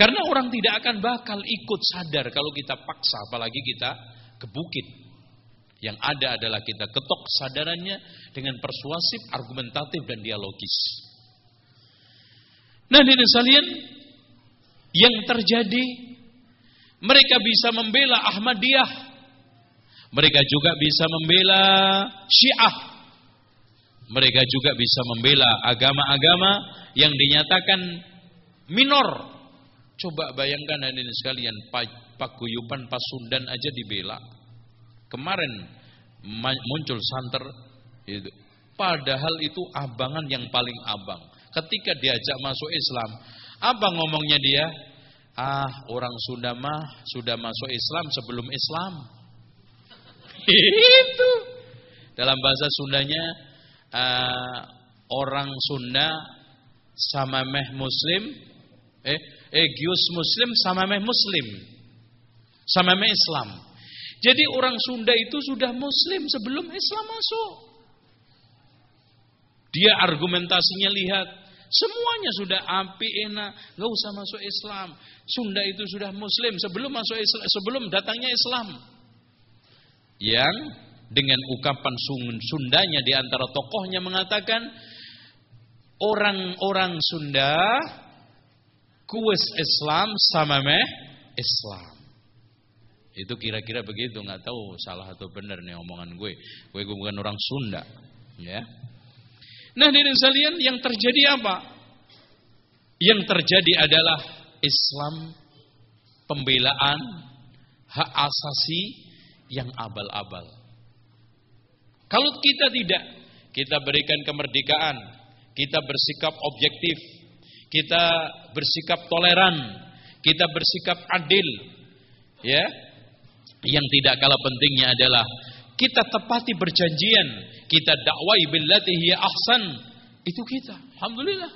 Karena orang tidak akan bakal ikut sadar kalau kita paksa, apalagi kita ke bukit. Yang ada adalah kita ketok sadarannya dengan persuasif, argumentatif, dan dialogis. Nah, ini sekalian, yang terjadi mereka bisa membela Ahmadiyah. Mereka juga bisa membela Syiah. Mereka juga bisa membela agama-agama yang dinyatakan minor. Coba bayangkan hadirin sekalian, paguyuban Pasundan aja dibela. Kemarin muncul santer itu. Padahal itu abangan yang paling abang. Ketika diajak masuk Islam, apa ngomongnya dia? Ah, orang Sunda mah sudah masuk Islam sebelum Islam. itu. Dalam bahasa Sundanya uh, orang Sunda sama meh muslim eh eh gius muslim sama meh muslim. Sama meh Islam. Jadi orang Sunda itu sudah muslim sebelum Islam masuk. Dia argumentasinya lihat Semuanya sudah api enak, nggak usah masuk Islam. Sunda itu sudah Muslim sebelum masuk Islam, sebelum datangnya Islam. Yang dengan ukapan Sundanya di antara tokohnya mengatakan orang-orang Sunda kuis Islam sama meh Islam. Itu kira-kira begitu, nggak tahu salah atau benar nih omongan gue. Gue, bukan orang Sunda, ya. Nah, hadirin sekalian, yang terjadi apa? Yang terjadi adalah Islam pembelaan hak asasi yang abal-abal. Kalau kita tidak, kita berikan kemerdekaan, kita bersikap objektif, kita bersikap toleran, kita bersikap adil, ya. Yang tidak kalah pentingnya adalah kita tepati perjanjian, kita dakwai billati hiya ahsan. Itu kita. Alhamdulillah.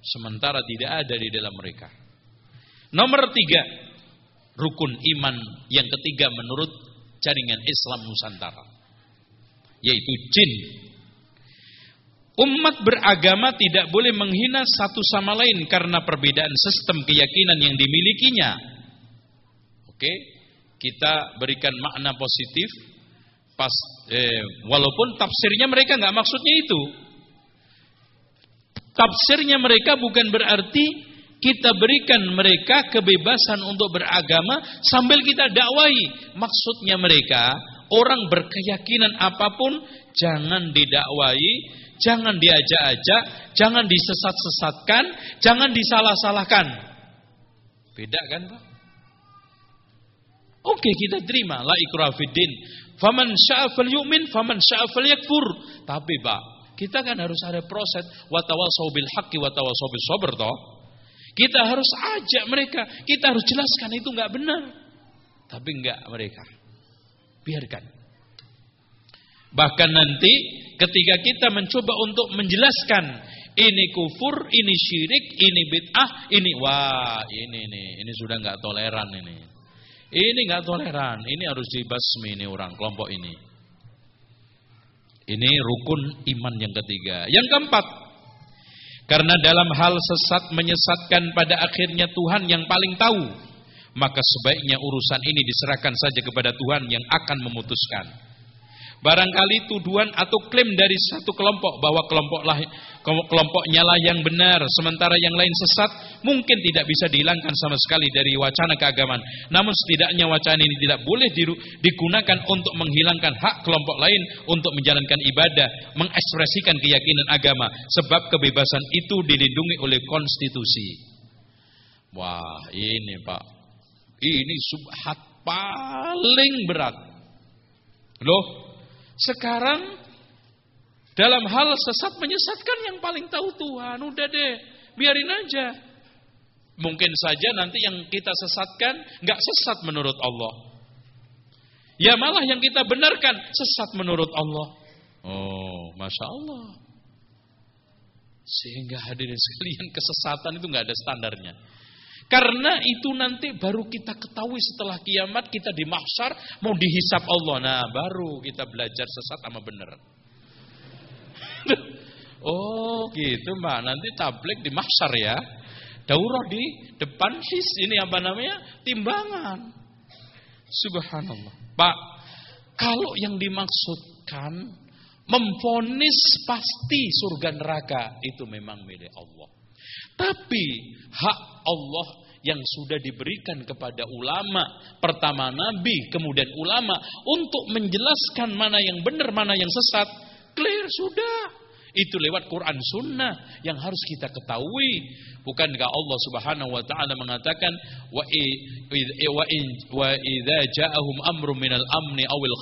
Sementara tidak ada di dalam mereka. Nomor tiga, rukun iman yang ketiga menurut jaringan Islam Nusantara, yaitu jin. Umat beragama tidak boleh menghina satu sama lain karena perbedaan sistem keyakinan yang dimilikinya. Oke, kita berikan makna positif. Pas eh, walaupun tafsirnya mereka nggak maksudnya itu. Tafsirnya mereka bukan berarti kita berikan mereka kebebasan untuk beragama sambil kita dakwai. Maksudnya mereka orang berkeyakinan apa pun jangan didakwai jangan diajak-ajak jangan disesat-sesatkan jangan disalah-salahkan beda kan Pak Oke kita terima la ikrafidin. Faman sya'a yu'min, faman sya'a yakfur. Tapi Pak, kita kan harus ada proses wa tawasau bil haqqi wa tawasau bis sabr toh. Kita harus ajak mereka, kita harus jelaskan itu enggak benar. Tapi enggak mereka. Biarkan. Bahkan nanti ketika kita mencoba untuk menjelaskan ini kufur, ini syirik, ini bid'ah, ini wah, ini nih, ini sudah enggak toleran ini. Ini nggak toleran, ini harus dibasmi ini orang kelompok ini. Ini rukun iman yang ketiga. Yang keempat, karena dalam hal sesat menyesatkan pada akhirnya Tuhan yang paling tahu, maka sebaiknya urusan ini diserahkan saja kepada Tuhan yang akan memutuskan. Barangkali tuduhan atau klaim dari satu kelompok bahwa kelompoklah kelompoknya lah yang benar sementara yang lain sesat mungkin tidak bisa dihilangkan sama sekali dari wacana keagamaan. Namun setidaknya wacana ini tidak boleh digunakan untuk menghilangkan hak kelompok lain untuk menjalankan ibadah, mengekspresikan keyakinan agama sebab kebebasan itu dilindungi oleh konstitusi. Wah, ini Pak. Ini subhat paling berat. Loh, sekarang dalam hal sesat menyesatkan yang paling tahu Tuhan. Udah deh, biarin aja. Mungkin saja nanti yang kita sesatkan nggak sesat menurut Allah. Ya malah yang kita benarkan sesat menurut Allah. Oh, masya Allah. Sehingga hadirin sekalian kesesatan itu nggak ada standarnya. Karena itu nanti baru kita ketahui setelah kiamat kita di mau dihisap Allah. Nah, baru kita belajar sesat sama benar. oh, gitu Mbak. Nanti tablik di ya. Daurah di depan his ini apa namanya? Timbangan. Subhanallah. Pak, kalau yang dimaksudkan memfonis pasti surga neraka itu memang milik Allah. Tapi hak Allah yang sudah diberikan kepada ulama, pertama nabi, kemudian ulama untuk menjelaskan mana yang benar, mana yang sesat, Clear sudah. Itu lewat Quran Sunnah yang harus kita ketahui. Bukankah Allah Subhanahu wa taala mengatakan wa wa ja'ahum minal amni awil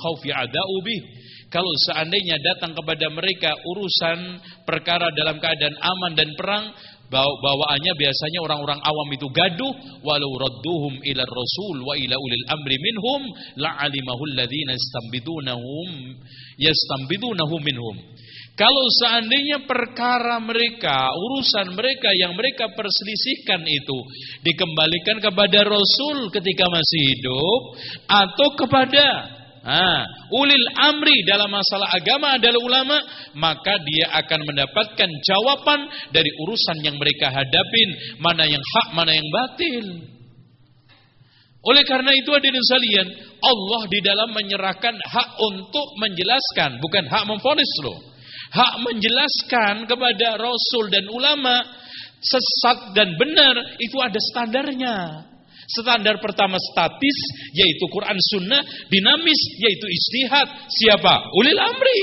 bih. Kalau seandainya datang kepada mereka urusan perkara dalam keadaan aman dan perang, bawaannya biasanya orang-orang awam itu gaduh. Walau radduhum ila rasul wa ila ulil amri minhum la'alimahu alladhina yastambidunahum yastambidunahu minhum. Kalau seandainya perkara mereka, urusan mereka yang mereka perselisihkan itu dikembalikan kepada Rasul ketika masih hidup atau kepada Nah, ulil amri dalam masalah agama adalah ulama, maka dia akan mendapatkan jawaban dari urusan yang mereka hadapin, mana yang hak, mana yang batil. Oleh karena itu hadirin sekalian, Allah di dalam menyerahkan hak untuk menjelaskan, bukan hak memfonis loh. Hak menjelaskan kepada Rasul dan ulama sesat dan benar itu ada standarnya. Standar pertama statis yaitu Quran Sunnah, dinamis yaitu istihad. Siapa? Ulil amri.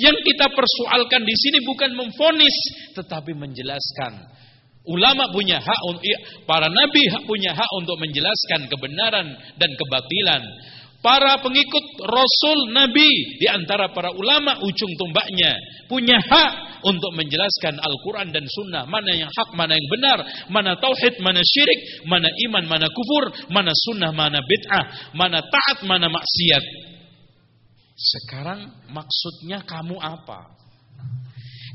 Yang kita persoalkan di sini bukan memfonis tetapi menjelaskan. Ulama punya hak, para nabi punya hak untuk menjelaskan kebenaran dan kebatilan. Para pengikut Rasul Nabi di antara para ulama ujung tombaknya punya hak untuk menjelaskan Al-Quran dan Sunnah mana yang hak, mana yang benar, mana tauhid, mana syirik, mana iman, mana kufur, mana sunnah, mana bid'ah, mana taat, mana maksiat. Sekarang maksudnya kamu apa?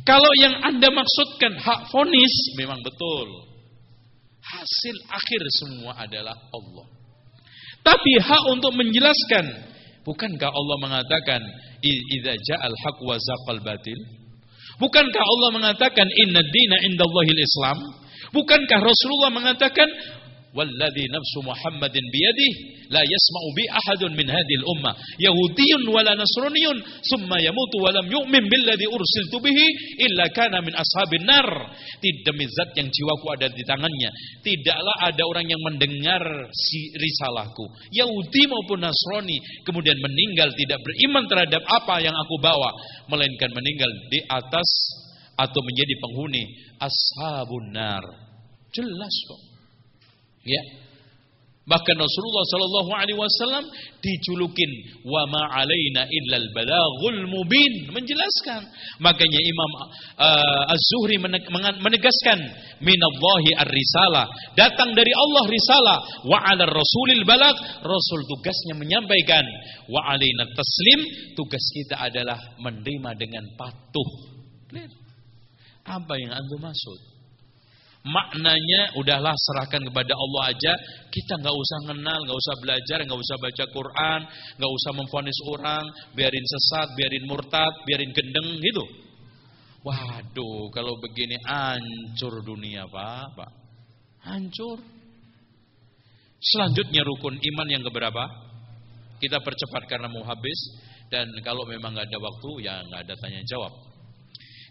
Kalau yang anda maksudkan hak fonis memang betul. Hasil akhir semua adalah Allah. Tapi hak untuk menjelaskan. Bukankah Allah mengatakan idza ja'al haq wa zaqal batil? Bukankah Allah mengatakan inna dina indallahil Islam? Bukankah Rasulullah mengatakan nafsu Muhammadin biyadihi la yasma'u bi ahadun min hadhil ummah yahudiyyun wala nasraniyyun summa yamutu wa lam yu'min billadhi ursiltu bihi illa kana min ashabin nar. Demi zat yang jiwaku ada di tangannya. Tidaklah ada orang yang mendengar si risalahku. Yahudi maupun Nasrani kemudian meninggal tidak beriman terhadap apa yang aku bawa melainkan meninggal di atas atau menjadi penghuni ashabun nar. Jelas kok ya. Bahkan Rasulullah Shallallahu Alaihi Wasallam dijulukin wa ma alaina illal balaghul mubin. Menjelaskan. Makanya Imam uh, Az-Zuhri menegaskan minallahi ar-risalah datang dari Allah risalah wa ala rasulil balag rasul tugasnya menyampaikan wa alaina taslim. Tugas kita adalah menerima dengan patuh. Apa yang antum maksud? Maknanya udahlah serahkan kepada Allah aja. Kita nggak usah kenal nggak usah belajar nggak usah baca Quran nggak usah memfonis orang biarin sesat biarin murtad biarin gendeng gitu. Waduh kalau begini hancur dunia pak pak. Hancur. Selanjutnya rukun iman yang keberapa? Kita percepat karena mau habis. Dan kalau memang nggak ada waktu ya nggak ada tanya jawab.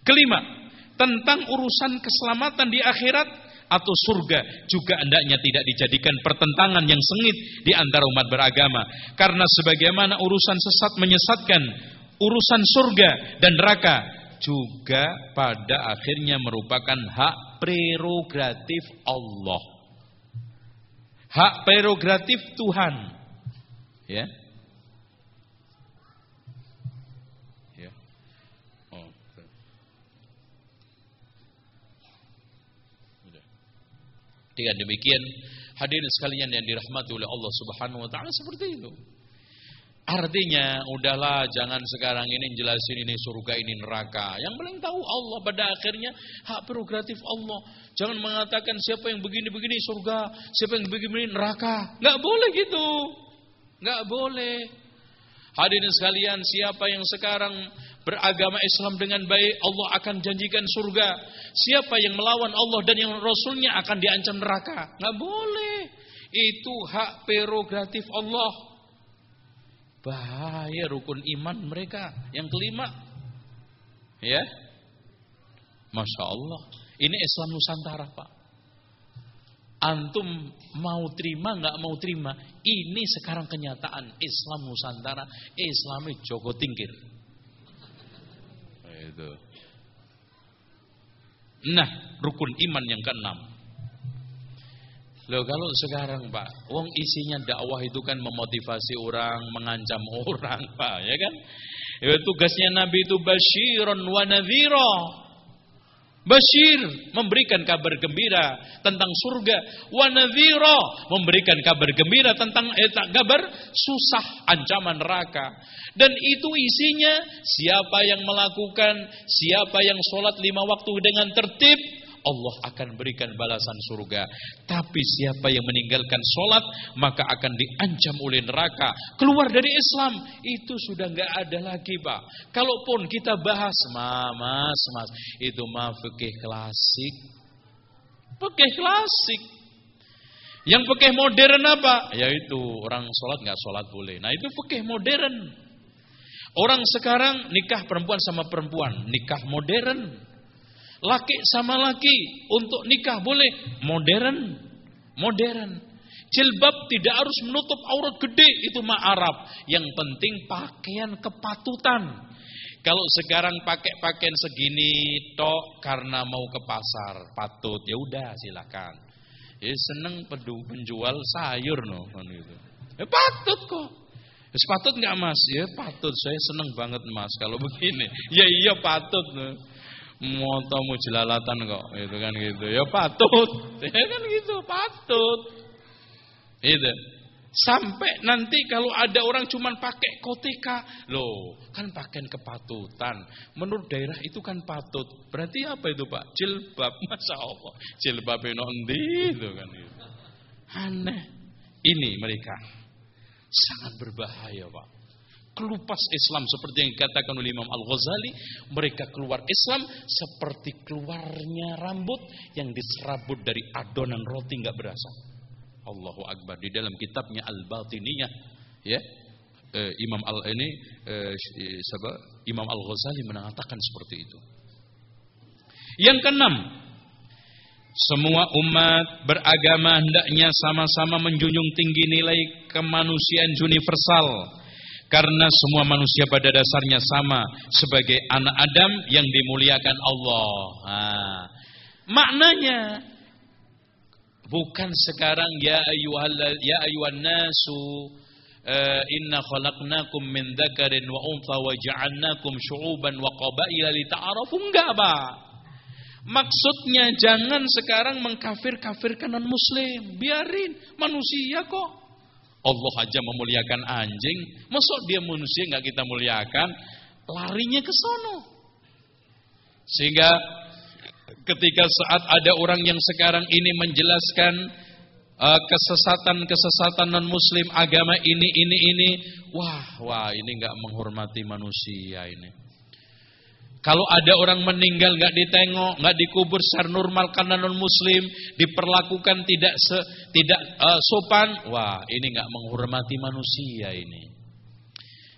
Kelima tentang urusan keselamatan di akhirat atau surga. Juga hendaknya tidak dijadikan pertentangan yang sengit di antara umat beragama. Karena sebagaimana urusan sesat menyesatkan urusan surga dan neraka juga pada akhirnya merupakan hak prerogatif Allah. Hak prerogatif Tuhan. Ya Dengan demikian, hadirin sekalian yang dirahmati oleh Allah Subhanahu wa taala seperti itu. Artinya, udahlah jangan sekarang ini jelasin ini surga ini neraka. Yang paling tahu Allah pada akhirnya hak prerogatif Allah. Jangan mengatakan siapa yang begini-begini surga, siapa yang begini-begini neraka. Nggak boleh gitu. Nggak boleh. Hadirin sekalian, siapa yang sekarang beragama Islam dengan baik, Allah akan janjikan surga. Siapa yang melawan Allah dan yang Rasulnya akan diancam neraka. Nggak boleh. Itu hak prerogatif Allah. Bahaya rukun iman mereka. Yang kelima. Ya. Masya Allah. Ini Islam Nusantara Pak. Antum mau terima nggak mau terima. Ini sekarang kenyataan Islam Nusantara. Islami Joko Tingkir. Itu. Nah, rukun iman yang keenam. Loh kalau sekarang Pak, wong isinya dakwah itu kan memotivasi orang, mengancam orang Pak, ya kan? Ya, tugasnya Nabi itu basyiron wa nadhira. Bashir memberikan kabar gembira tentang surga, wa memberikan kabar gembira tentang eh, kabar susah ancaman neraka. Dan itu isinya siapa yang melakukan, siapa yang sholat lima waktu dengan tertib, Allah akan berikan balasan surga. Tapi siapa yang meninggalkan sholat, maka akan diancam oleh neraka. Keluar dari Islam, itu sudah nggak ada lagi Pak. Kalaupun kita bahas, mas, mas, itu mah fikih klasik. Fikih klasik. Yang fikih modern apa? Yaitu orang sholat nggak sholat boleh. Nah itu fikih modern. Orang sekarang nikah perempuan sama perempuan, nikah modern. Laki sama laki untuk nikah boleh modern. Modern. Jilbab tidak harus menutup aurat gede itu mah Arab. Yang penting pakaian kepatutan. Kalau sekarang pakai pakaian segini tok karena mau ke pasar, patut ya udah silakan. Ya seneng pedu penjual sayur no kan gitu. Ya patut kok. Sepatut nggak mas? Ya patut. Saya seneng banget mas kalau begini. Ya iya patut. Motomu jelalatan kok, itu kan gitu. Ya patut, ya kan gitu, patut. Itu. Sampai nanti kalau ada orang cuman pakai koteka, loh kan pakaian kepatutan. Menurut daerah itu kan patut. Berarti apa itu pak? Jilbab, masa Allah. Jilbab endi itu kan gitu. Aneh. Ini mereka sangat berbahaya Pak. Kelupas Islam seperti yang dikatakan oleh Imam Al-Ghazali, mereka keluar Islam seperti keluarnya rambut yang diserabut dari adonan roti nggak berasa. Allahu Akbar di dalam kitabnya Al-Batiniyah ya eh, Imam Al ini eh, siapa? Imam Al-Ghazali mengatakan seperti itu. Yang keenam, semua umat beragama hendaknya sama-sama menjunjung tinggi nilai kemanusiaan universal. Karena semua manusia pada dasarnya sama sebagai anak Adam yang dimuliakan Allah. Nah, maknanya bukan sekarang ya ayyuhal ya ayyuhan nasu uh, inna khalaqnakum min dzakarin wa untha wa ja'alnakum syu'uban wa qabaila lita'arafu enggak, Pak. Maksudnya jangan sekarang mengkafir-kafirkan non muslim. Biarin manusia kok. Allah aja memuliakan anjing. Masuk dia manusia nggak kita muliakan? Larinya ke sono. Sehingga ketika saat ada orang yang sekarang ini menjelaskan uh, kesesatan-kesesatan non muslim agama ini ini ini wah wah ini nggak menghormati manusia ini kalau ada orang meninggal nggak ditengok, nggak dikubur secara normal karena non Muslim, diperlakukan tidak se, tidak uh, sopan, wah ini nggak menghormati manusia ini.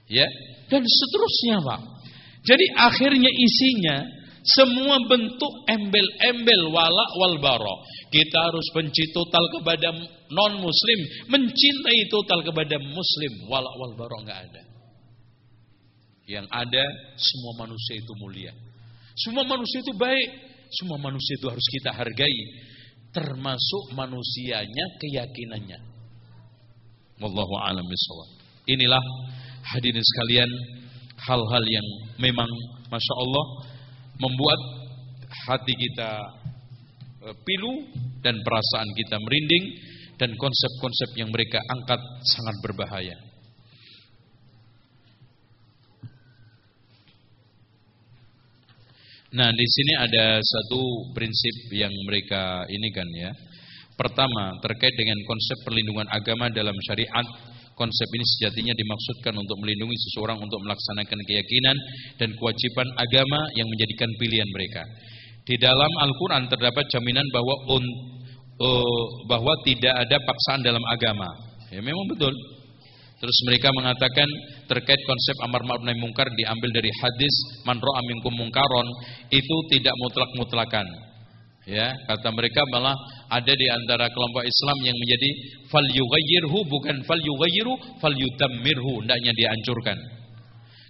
Ya, dan seterusnya pak. Jadi akhirnya isinya semua bentuk embel-embel wala wal baro. Kita harus benci total kepada non Muslim, mencintai total kepada Muslim, wala wal baro nggak ada. Yang ada semua manusia itu mulia. Semua manusia itu baik. Semua manusia itu harus kita hargai. Termasuk manusianya, keyakinannya. Wallahu a'lam bishawab. Inilah hadirin sekalian hal-hal yang memang masya Allah membuat hati kita e, pilu dan perasaan kita merinding dan konsep-konsep yang mereka angkat sangat berbahaya. Nah, di sini ada satu prinsip yang mereka ini kan ya. Pertama, terkait dengan konsep perlindungan agama dalam syariat. Konsep ini sejatinya dimaksudkan untuk melindungi seseorang untuk melaksanakan keyakinan dan kewajiban agama yang menjadikan pilihan mereka. Di dalam Al-Quran terdapat jaminan bahwa un, uh, bahwa tidak ada paksaan dalam agama. Ya memang betul. Terus mereka mengatakan terkait konsep amar ma'ruf nahi mungkar diambil dari hadis man ra'a minkum mungkaron itu tidak mutlak-mutlakan. Ya, kata mereka malah ada di antara kelompok Islam yang menjadi fal yughayyirhu bukan fal yughayyiru fal yutammirhu hendaknya dihancurkan.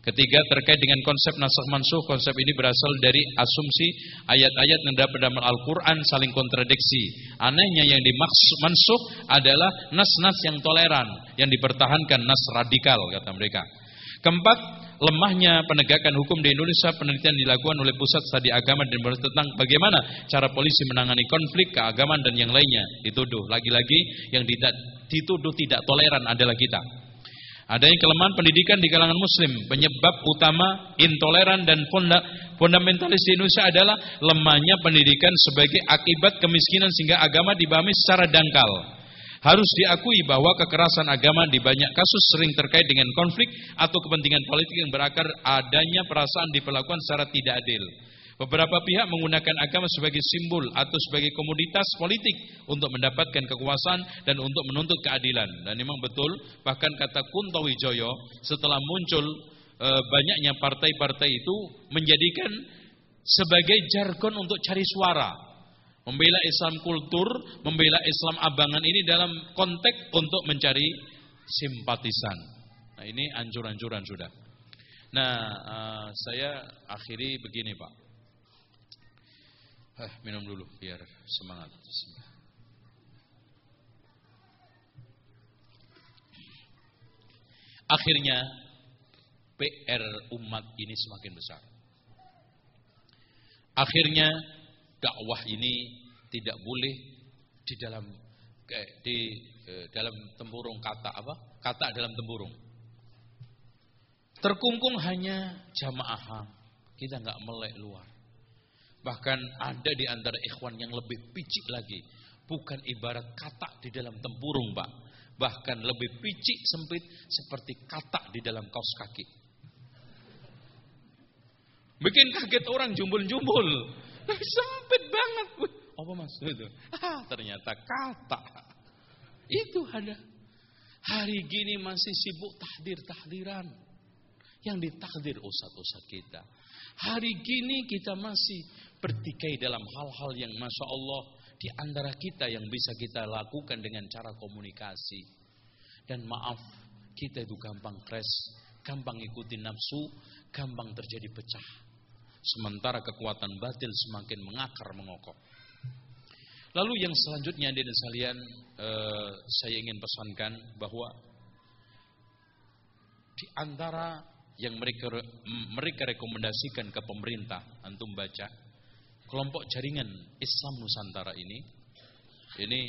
Ketiga terkait dengan konsep nasakh mansuh, konsep ini berasal dari asumsi ayat-ayat yang dapat dalam Al-Qur'an saling kontradiksi. Anehnya yang dimaksud mansuh adalah nas-nas yang toleran, yang dipertahankan nas radikal kata mereka. Keempat, lemahnya penegakan hukum di Indonesia penelitian dilakukan oleh pusat studi agama dan tentang bagaimana cara polisi menangani konflik keagamaan dan yang lainnya dituduh lagi-lagi yang dituduh tidak toleran adalah kita Adanya kelemahan pendidikan di kalangan muslim. Penyebab utama intoleran dan fundamentalis di Indonesia adalah lemahnya pendidikan sebagai akibat kemiskinan sehingga agama dibahami secara dangkal. Harus diakui bahwa kekerasan agama di banyak kasus sering terkait dengan konflik atau kepentingan politik yang berakar adanya perasaan diperlakukan secara tidak adil. Beberapa pihak menggunakan agama sebagai simbol atau sebagai komoditas politik untuk mendapatkan kekuasaan dan untuk menuntut keadilan. Dan memang betul, bahkan kata Kunto Wijoyo setelah muncul e, banyaknya partai-partai itu menjadikan sebagai jargon untuk cari suara. Membela Islam kultur, membela Islam abangan ini dalam konteks untuk mencari simpatisan. Nah ini anjuran-anjuran sudah. Nah, uh, saya akhiri begini Pak. Eh, minum dulu biar semangat. Akhirnya PR umat ini semakin besar. Akhirnya dakwah ini tidak boleh di dalam di eh, dalam tempurung kata apa? Kata dalam tempurung. Terkungkung hanya jamaah. Kita nggak melek luar. Bahkan ada di antara ikhwan yang lebih picik lagi. Bukan ibarat kata di dalam tempurung, Pak. Bahkan lebih picik sempit seperti kata di dalam kaos kaki. Bikin kaget orang jumbul-jumbul. Sempit banget. Apa maksud itu? Ah, ternyata kata. Itu ada. Hari gini masih sibuk tahdir-tahdiran. Yang ditakdir usat-usat kita. Hari gini kita masih bertikai dalam hal-hal yang Masya Allah di antara kita yang bisa kita lakukan dengan cara komunikasi. Dan maaf, kita itu gampang crash, gampang ikuti nafsu, gampang terjadi pecah. Sementara kekuatan batil semakin mengakar mengokok. Lalu yang selanjutnya di sekalian eh, saya ingin pesankan bahwa di antara yang mereka mereka rekomendasikan ke pemerintah antum baca kelompok jaringan Islam Nusantara ini ini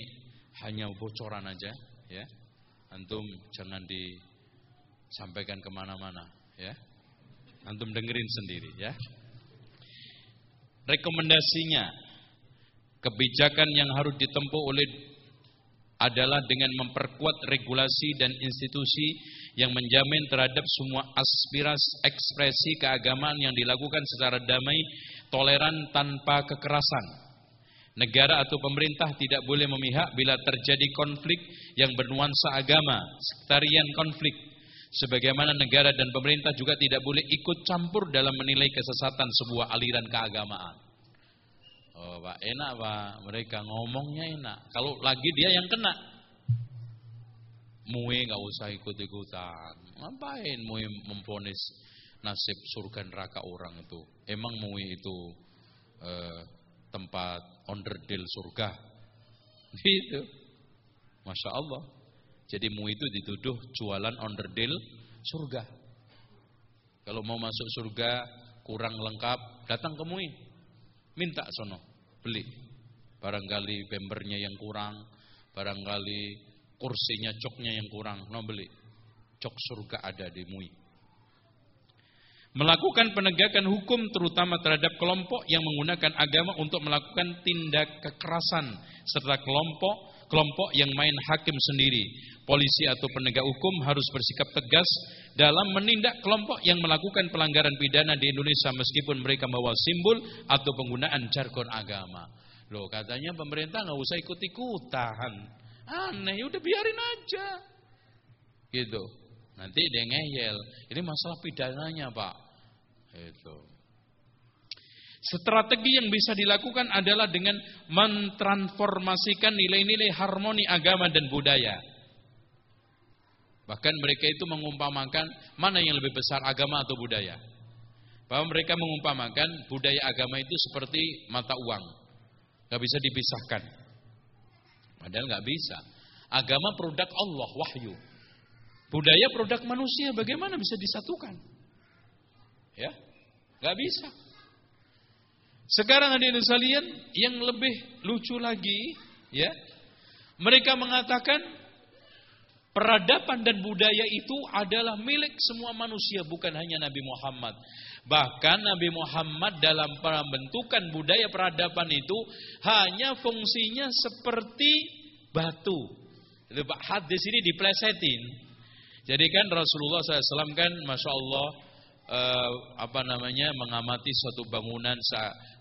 hanya bocoran aja ya. Antum jangan disampaikan ke mana-mana ya. Antum dengerin sendiri ya. Rekomendasinya kebijakan yang harus ditempuh oleh adalah dengan memperkuat regulasi dan institusi yang menjamin terhadap semua aspirasi ekspresi keagamaan yang dilakukan secara damai toleran tanpa kekerasan. Negara atau pemerintah tidak boleh memihak bila terjadi konflik yang bernuansa agama, sektarian konflik. Sebagaimana negara dan pemerintah juga tidak boleh ikut campur dalam menilai kesesatan sebuah aliran keagamaan. Oh, Pak, enak Pak, mereka ngomongnya enak. Kalau lagi dia yang kena. Mue nggak usah ikut-ikutan. Ngapain mue memponis nasib surga neraka orang itu. Emang MUI itu eh, tempat onderdil surga? Gitu. Masya Allah. Jadi MUI itu dituduh jualan onderdil surga. Kalau mau masuk surga kurang lengkap, datang ke MUI. Minta sono, beli. Barangkali bembernya yang kurang, barangkali kursinya coknya yang kurang, no beli. Cok surga ada di MUI melakukan penegakan hukum terutama terhadap kelompok yang menggunakan agama untuk melakukan tindak kekerasan serta kelompok kelompok yang main hakim sendiri. Polisi atau penegak hukum harus bersikap tegas dalam menindak kelompok yang melakukan pelanggaran pidana di Indonesia meskipun mereka membawa simbol atau penggunaan jargon agama. Loh katanya pemerintah nggak usah ikut-ikutan. Aneh, udah biarin aja. Gitu. Nanti dia ngeyel. Ini masalah pidananya, Pak. Itu. Strategi yang bisa dilakukan adalah dengan mentransformasikan nilai-nilai harmoni agama dan budaya. Bahkan mereka itu mengumpamakan mana yang lebih besar agama atau budaya. Bahwa mereka mengumpamakan budaya agama itu seperti mata uang. Gak bisa dipisahkan. Padahal gak bisa. Agama produk Allah, wahyu. Budaya produk manusia, bagaimana bisa disatukan? Ya, gak bisa. Sekarang ada sekalian yang lebih lucu lagi, ya. Mereka mengatakan peradaban dan budaya itu adalah milik semua manusia, bukan hanya Nabi Muhammad. Bahkan Nabi Muhammad dalam pembentukan budaya peradaban itu hanya fungsinya seperti batu. Hadis ini diplesetin. Jadi kan Rasulullah SAW kan Masya Allah eh, apa namanya mengamati suatu bangunan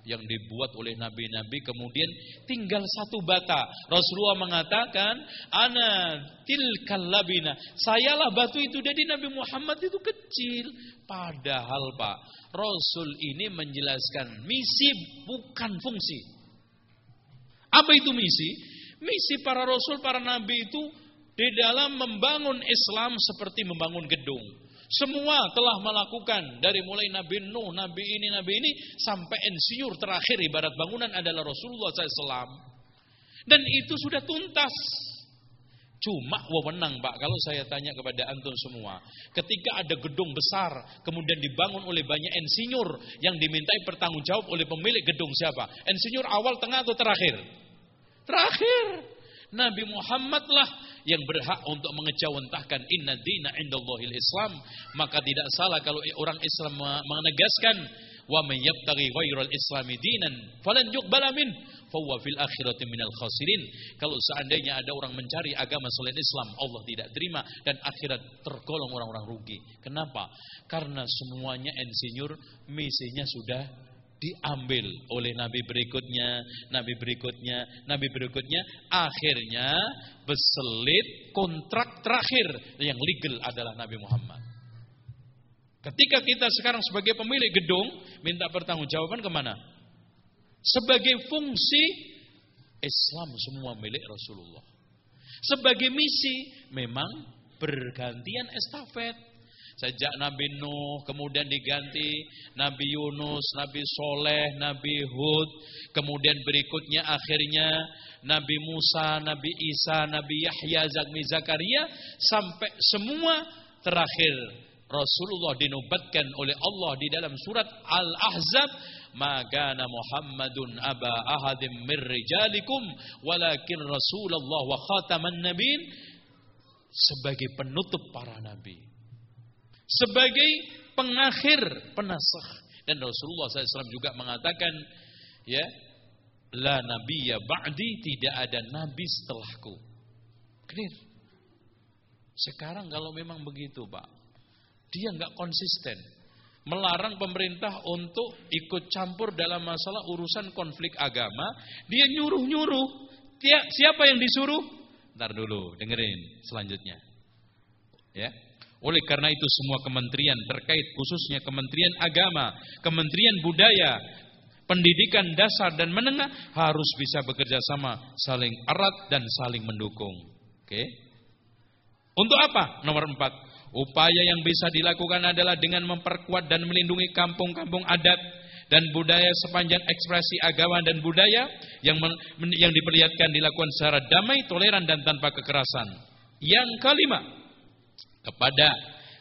yang dibuat oleh nabi-nabi kemudian tinggal satu bata. Rasulullah mengatakan, "Ana tilkal labina." Sayalah batu itu. Jadi Nabi Muhammad itu kecil. Padahal Pak, Rasul ini menjelaskan misi bukan fungsi. Apa itu misi? Misi para rasul, para nabi itu di dalam membangun Islam seperti membangun gedung. Semua telah melakukan dari mulai Nabi Nuh, Nabi ini, Nabi ini sampai insinyur terakhir ibarat bangunan adalah Rasulullah SAW. Dan itu sudah tuntas. Cuma wewenang Pak, kalau saya tanya kepada antum semua, ketika ada gedung besar kemudian dibangun oleh banyak insinyur yang dimintai bertanggung jawab oleh pemilik gedung siapa? Insinyur awal, tengah atau terakhir? Terakhir. Nabi Muhammad lah yang berhak untuk mengejawantahkan inna dina indallahil Islam, maka tidak salah kalau orang Islam menegaskan wa man yabtaghi ghairal islami dinan falan yuqbala fahuwa fil akhirati minal khasirin. Kalau seandainya ada orang mencari agama selain Islam, Allah tidak terima dan akhirat tergolong orang-orang rugi. Kenapa? Karena semuanya insinyur misinya sudah diambil oleh nabi berikutnya, nabi berikutnya, nabi berikutnya, akhirnya berselit kontrak terakhir yang legal adalah Nabi Muhammad. Ketika kita sekarang sebagai pemilik gedung minta pertanggungjawaban ke mana? Sebagai fungsi Islam semua milik Rasulullah. Sebagai misi memang bergantian estafet. Sejak Nabi Nuh, kemudian diganti Nabi Yunus, Nabi Soleh, Nabi Hud, kemudian berikutnya akhirnya Nabi Musa, Nabi Isa, Nabi Yahya, Zakmi Zakaria, sampai semua terakhir Rasulullah dinubatkan oleh Allah di dalam surat Al-Ahzab magana Muhammadun aba ahadim min rijalikum walakin Rasulullah wa khataman nabiin sebagai penutup para nabi sebagai pengakhir penasah dan Rasulullah SAW juga mengatakan ya la nabiyya ba'di tidak ada nabi setelahku. Clear? Sekarang kalau memang begitu Pak dia nggak konsisten melarang pemerintah untuk ikut campur dalam masalah urusan konflik agama. Dia nyuruh-nyuruh. Siapa yang disuruh? Ntar dulu dengerin selanjutnya. Ya oleh karena itu semua kementerian terkait khususnya Kementerian Agama, Kementerian Budaya, Pendidikan dasar dan menengah harus bisa bekerja sama, saling erat dan saling mendukung. Oke. Untuk apa? Nomor empat, upaya yang bisa dilakukan adalah dengan memperkuat dan melindungi kampung-kampung adat dan budaya sepanjang ekspresi agama dan budaya yang yang diperlihatkan dilakukan secara damai, toleran dan tanpa kekerasan. Yang kelima, kepada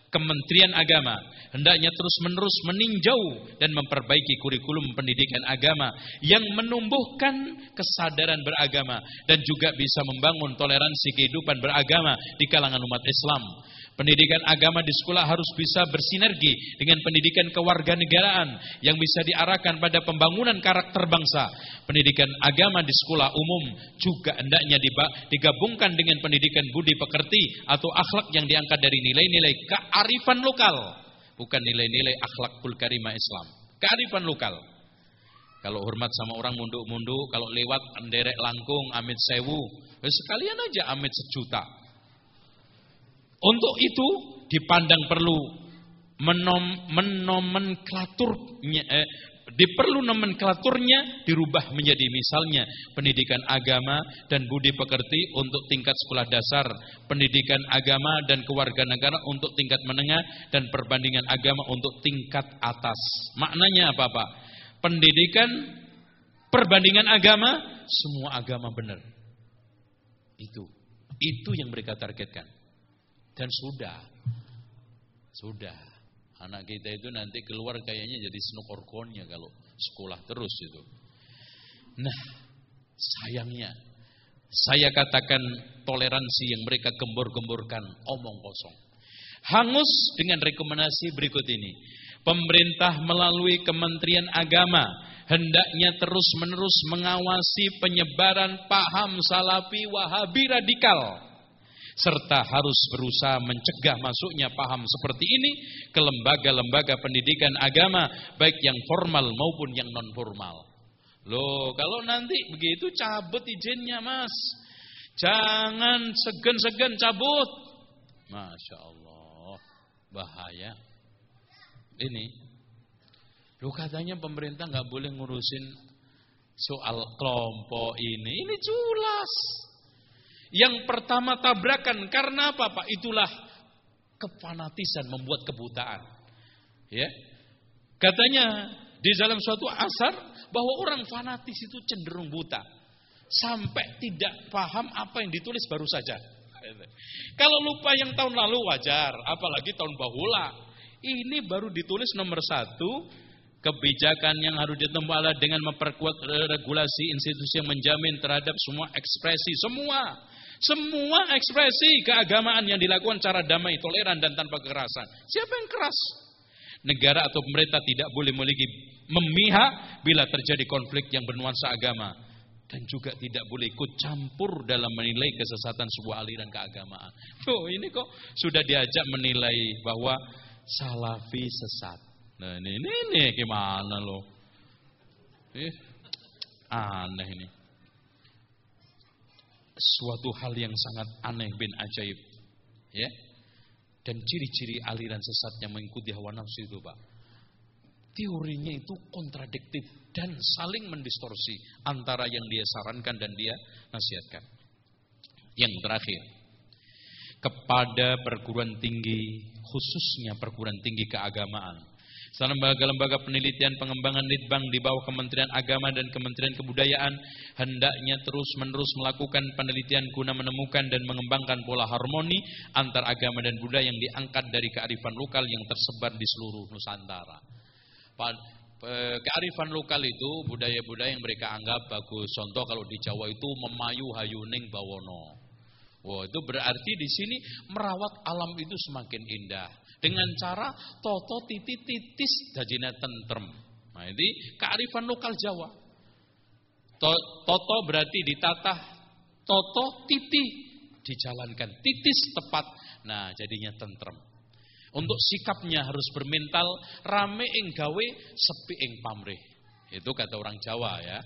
Kementerian Agama hendaknya terus-menerus meninjau dan memperbaiki kurikulum pendidikan agama yang menumbuhkan kesadaran beragama dan juga bisa membangun toleransi kehidupan beragama di kalangan umat Islam. Pendidikan agama di sekolah harus bisa bersinergi dengan pendidikan kewarganegaraan yang bisa diarahkan pada pembangunan karakter bangsa. Pendidikan agama di sekolah umum juga hendaknya digabungkan dengan pendidikan budi pekerti atau akhlak yang diangkat dari nilai-nilai kearifan lokal, bukan nilai-nilai akhlakul karimah Islam. Kearifan lokal. Kalau hormat sama orang munduk-munduk, kalau lewat nderek langkung, amit sewu, ya sekalian aja amit sejuta. Untuk itu dipandang perlu menom, menomenklatur eh, diperlu nomenklaturnya dirubah menjadi misalnya pendidikan agama dan budi pekerti untuk tingkat sekolah dasar, pendidikan agama dan kewarganegaraan untuk tingkat menengah dan perbandingan agama untuk tingkat atas. Maknanya apa, Pak? Pendidikan perbandingan agama semua agama benar. Itu. Itu yang mereka targetkan. Dan sudah. Sudah. Anak kita itu nanti keluar kayaknya jadi snokorkonnya kalau sekolah terus itu. Nah, sayangnya saya katakan toleransi yang mereka gembor-gemborkan omong kosong. Hangus dengan rekomendasi berikut ini. Pemerintah melalui Kementerian Agama hendaknya terus-menerus mengawasi penyebaran paham salafi wahabi radikal serta harus berusaha mencegah masuknya paham seperti ini ke lembaga-lembaga pendidikan agama baik yang formal maupun yang non formal. Loh, kalau nanti begitu cabut izinnya, Mas. Jangan segan-segan cabut. Masya Allah, bahaya. Ini, lo katanya pemerintah nggak boleh ngurusin soal kelompok ini. Ini jelas. Yang pertama tabrakan karena apa Pak? Itulah kefanatisan membuat kebutaan. Ya. Katanya di dalam suatu asar bahwa orang fanatis itu cenderung buta sampai tidak paham apa yang ditulis baru saja. Kalau lupa yang tahun lalu wajar, apalagi tahun bahula. Ini baru ditulis nomor satu, kebijakan yang harus ditempuh dengan memperkuat regulasi institusi yang menjamin terhadap semua ekspresi semua semua ekspresi keagamaan yang dilakukan cara damai, toleran dan tanpa kekerasan. Siapa yang keras? Negara atau pemerintah tidak boleh memiliki memihak bila terjadi konflik yang bernuansa agama dan juga tidak boleh ikut campur dalam menilai kesesatan sebuah aliran keagamaan. Oh, ini kok sudah diajak menilai bahwa salafi sesat. Nah, ini ini, ini gimana loh? Eh, aneh ini suatu hal yang sangat aneh bin ajaib. Ya. Dan ciri-ciri aliran sesat yang mengikuti hawa nafsu itu, Pak. Teorinya itu kontradiktif dan saling mendistorsi antara yang dia sarankan dan dia nasihatkan. Yang terakhir, kepada perguruan tinggi, khususnya perguruan tinggi keagamaan, lembaga-lembaga penelitian pengembangan litbang di bawah Kementerian Agama dan Kementerian Kebudayaan hendaknya terus-menerus melakukan penelitian guna menemukan dan mengembangkan pola harmoni antar agama dan budaya yang diangkat dari kearifan lokal yang tersebar di seluruh Nusantara. Kearifan lokal itu budaya-budaya yang mereka anggap bagus. Contoh kalau di Jawa itu memayu hayuning bawono. Wah, itu berarti di sini merawat alam itu semakin indah dengan cara toto titi titis dajina tentrem. Nah, ini kearifan lokal Jawa. Toto berarti ditata, toto titi dijalankan, titis tepat. Nah, jadinya tentrem. Untuk sikapnya harus bermental rame ing gawe, sepi ing pamrih. Itu kata orang Jawa ya.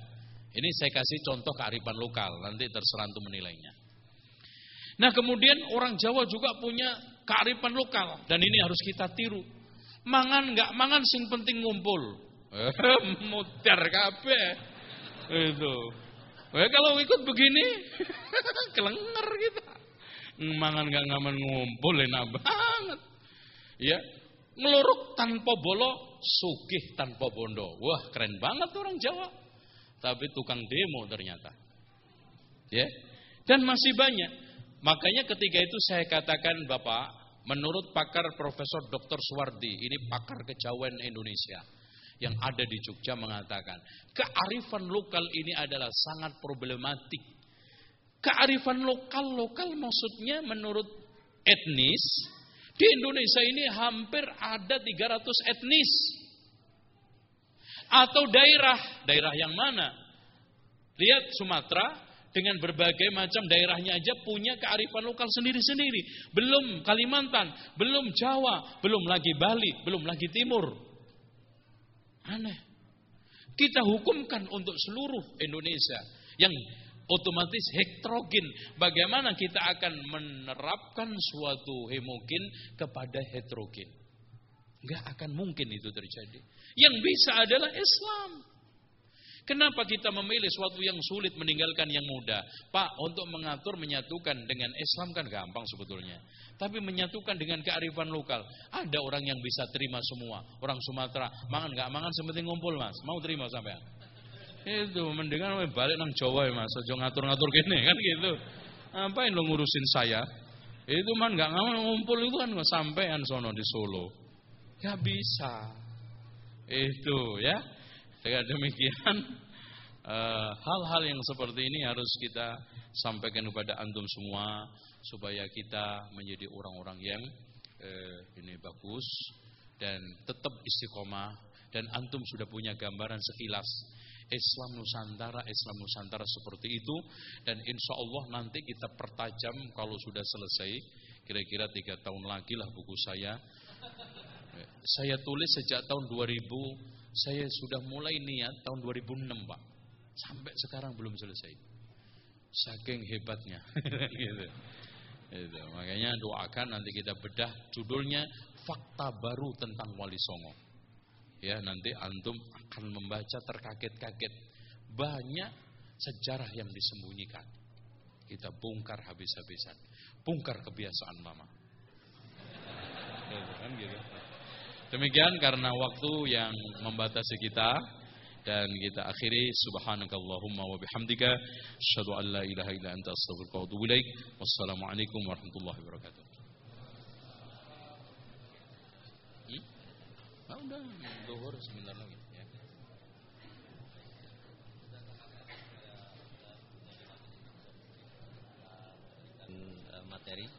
Ini saya kasih contoh kearifan lokal, nanti terserah menilainya. Nah kemudian orang Jawa juga punya kearifan lokal dan ini harus kita tiru. Mangan nggak mangan sing penting ngumpul. Mutar kabe. Itu. Eh, kalau ikut begini kelenger kita. Mangan nggak ngaman ngumpul enak banget. Ya, ngeluruk tanpa bolo, sugih tanpa bondo. Wah, keren banget orang Jawa. Tapi tukang demo ternyata. Ya. Dan masih banyak. Makanya ketika itu saya katakan Bapak, menurut pakar Profesor Dr. Suwardi, ini pakar kejawen Indonesia yang ada di Jogja mengatakan, kearifan lokal ini adalah sangat problematik. Kearifan lokal-lokal maksudnya menurut etnis, di Indonesia ini hampir ada 300 etnis. Atau daerah, daerah yang mana? Lihat Sumatera, dengan berbagai macam daerahnya aja punya kearifan lokal sendiri-sendiri. Belum Kalimantan, belum Jawa, belum lagi Bali, belum lagi Timur. Aneh. Kita hukumkan untuk seluruh Indonesia yang otomatis heterogen. Bagaimana kita akan menerapkan suatu hemogen kepada heterogen? Nggak akan mungkin itu terjadi. Yang bisa adalah Islam. Kenapa kita memilih sesuatu yang sulit meninggalkan yang mudah? Pak, untuk mengatur menyatukan dengan Islam kan gampang sebetulnya. Tapi menyatukan dengan kearifan lokal. Ada orang yang bisa terima semua. Orang Sumatera, mangan nggak mangan seperti ngumpul mas. Mau terima sampai? Itu mendingan balik nang Jawa ya mas. Ojo ngatur-ngatur gini kan gitu. Ngapain lo ngurusin saya? Itu man nggak ngumpul itu kan sampean sono di Solo. Ya bisa. Itu ya. Dengan demikian eh, hal-hal yang seperti ini harus kita sampaikan kepada antum semua supaya kita menjadi orang-orang yang uh, ini bagus dan tetap istiqomah dan antum sudah punya gambaran sekilas Islam Nusantara, Islam Nusantara seperti itu dan insya Allah nanti kita pertajam kalau sudah selesai. Kira-kira tiga tahun lagi lah buku saya. Saya tulis sejak tahun 2000 saya sudah mulai niat tahun 2006 Pak. Sampai sekarang belum selesai. Saking hebatnya. gitu. Itu. Makanya doakan nanti kita bedah judulnya fakta baru tentang Wali Songo. Ya, nanti antum akan membaca terkaget-kaget. Banyak sejarah yang disembunyikan. Kita bongkar habis-habisan. Bongkar kebiasaan lama. Gitu kan gitu. Demikian karena waktu yang membatasi kita dan kita akhiri subhanakallahumma wa bihamdika asyhadu an la ilaha illa anta astaghfiruka wa atubu ilaik. Wassalamualaikum warahmatullahi wabarakatuh. Hmm? Ah, udah, sebentar lagi ya. Eh, materi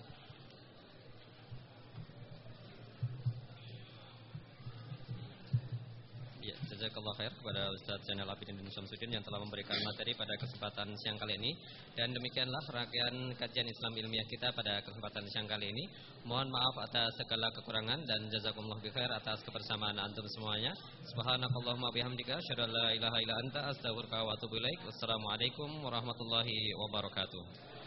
Jazakallah khair kepada Ustaz Zainal Abidin bin Syamsuddin yang telah memberikan materi pada kesempatan siang kali ini. Dan demikianlah rangkaian kajian Islam ilmiah kita pada kesempatan siang kali ini. Mohon maaf atas segala kekurangan dan jazakumullah khair atas kebersamaan antum semuanya. Subhanakallahumma bihamdika asyhadu ilaha illa anta astaghfiruka wa atubu ilaik. Wassalamualaikum warahmatullahi wabarakatuh.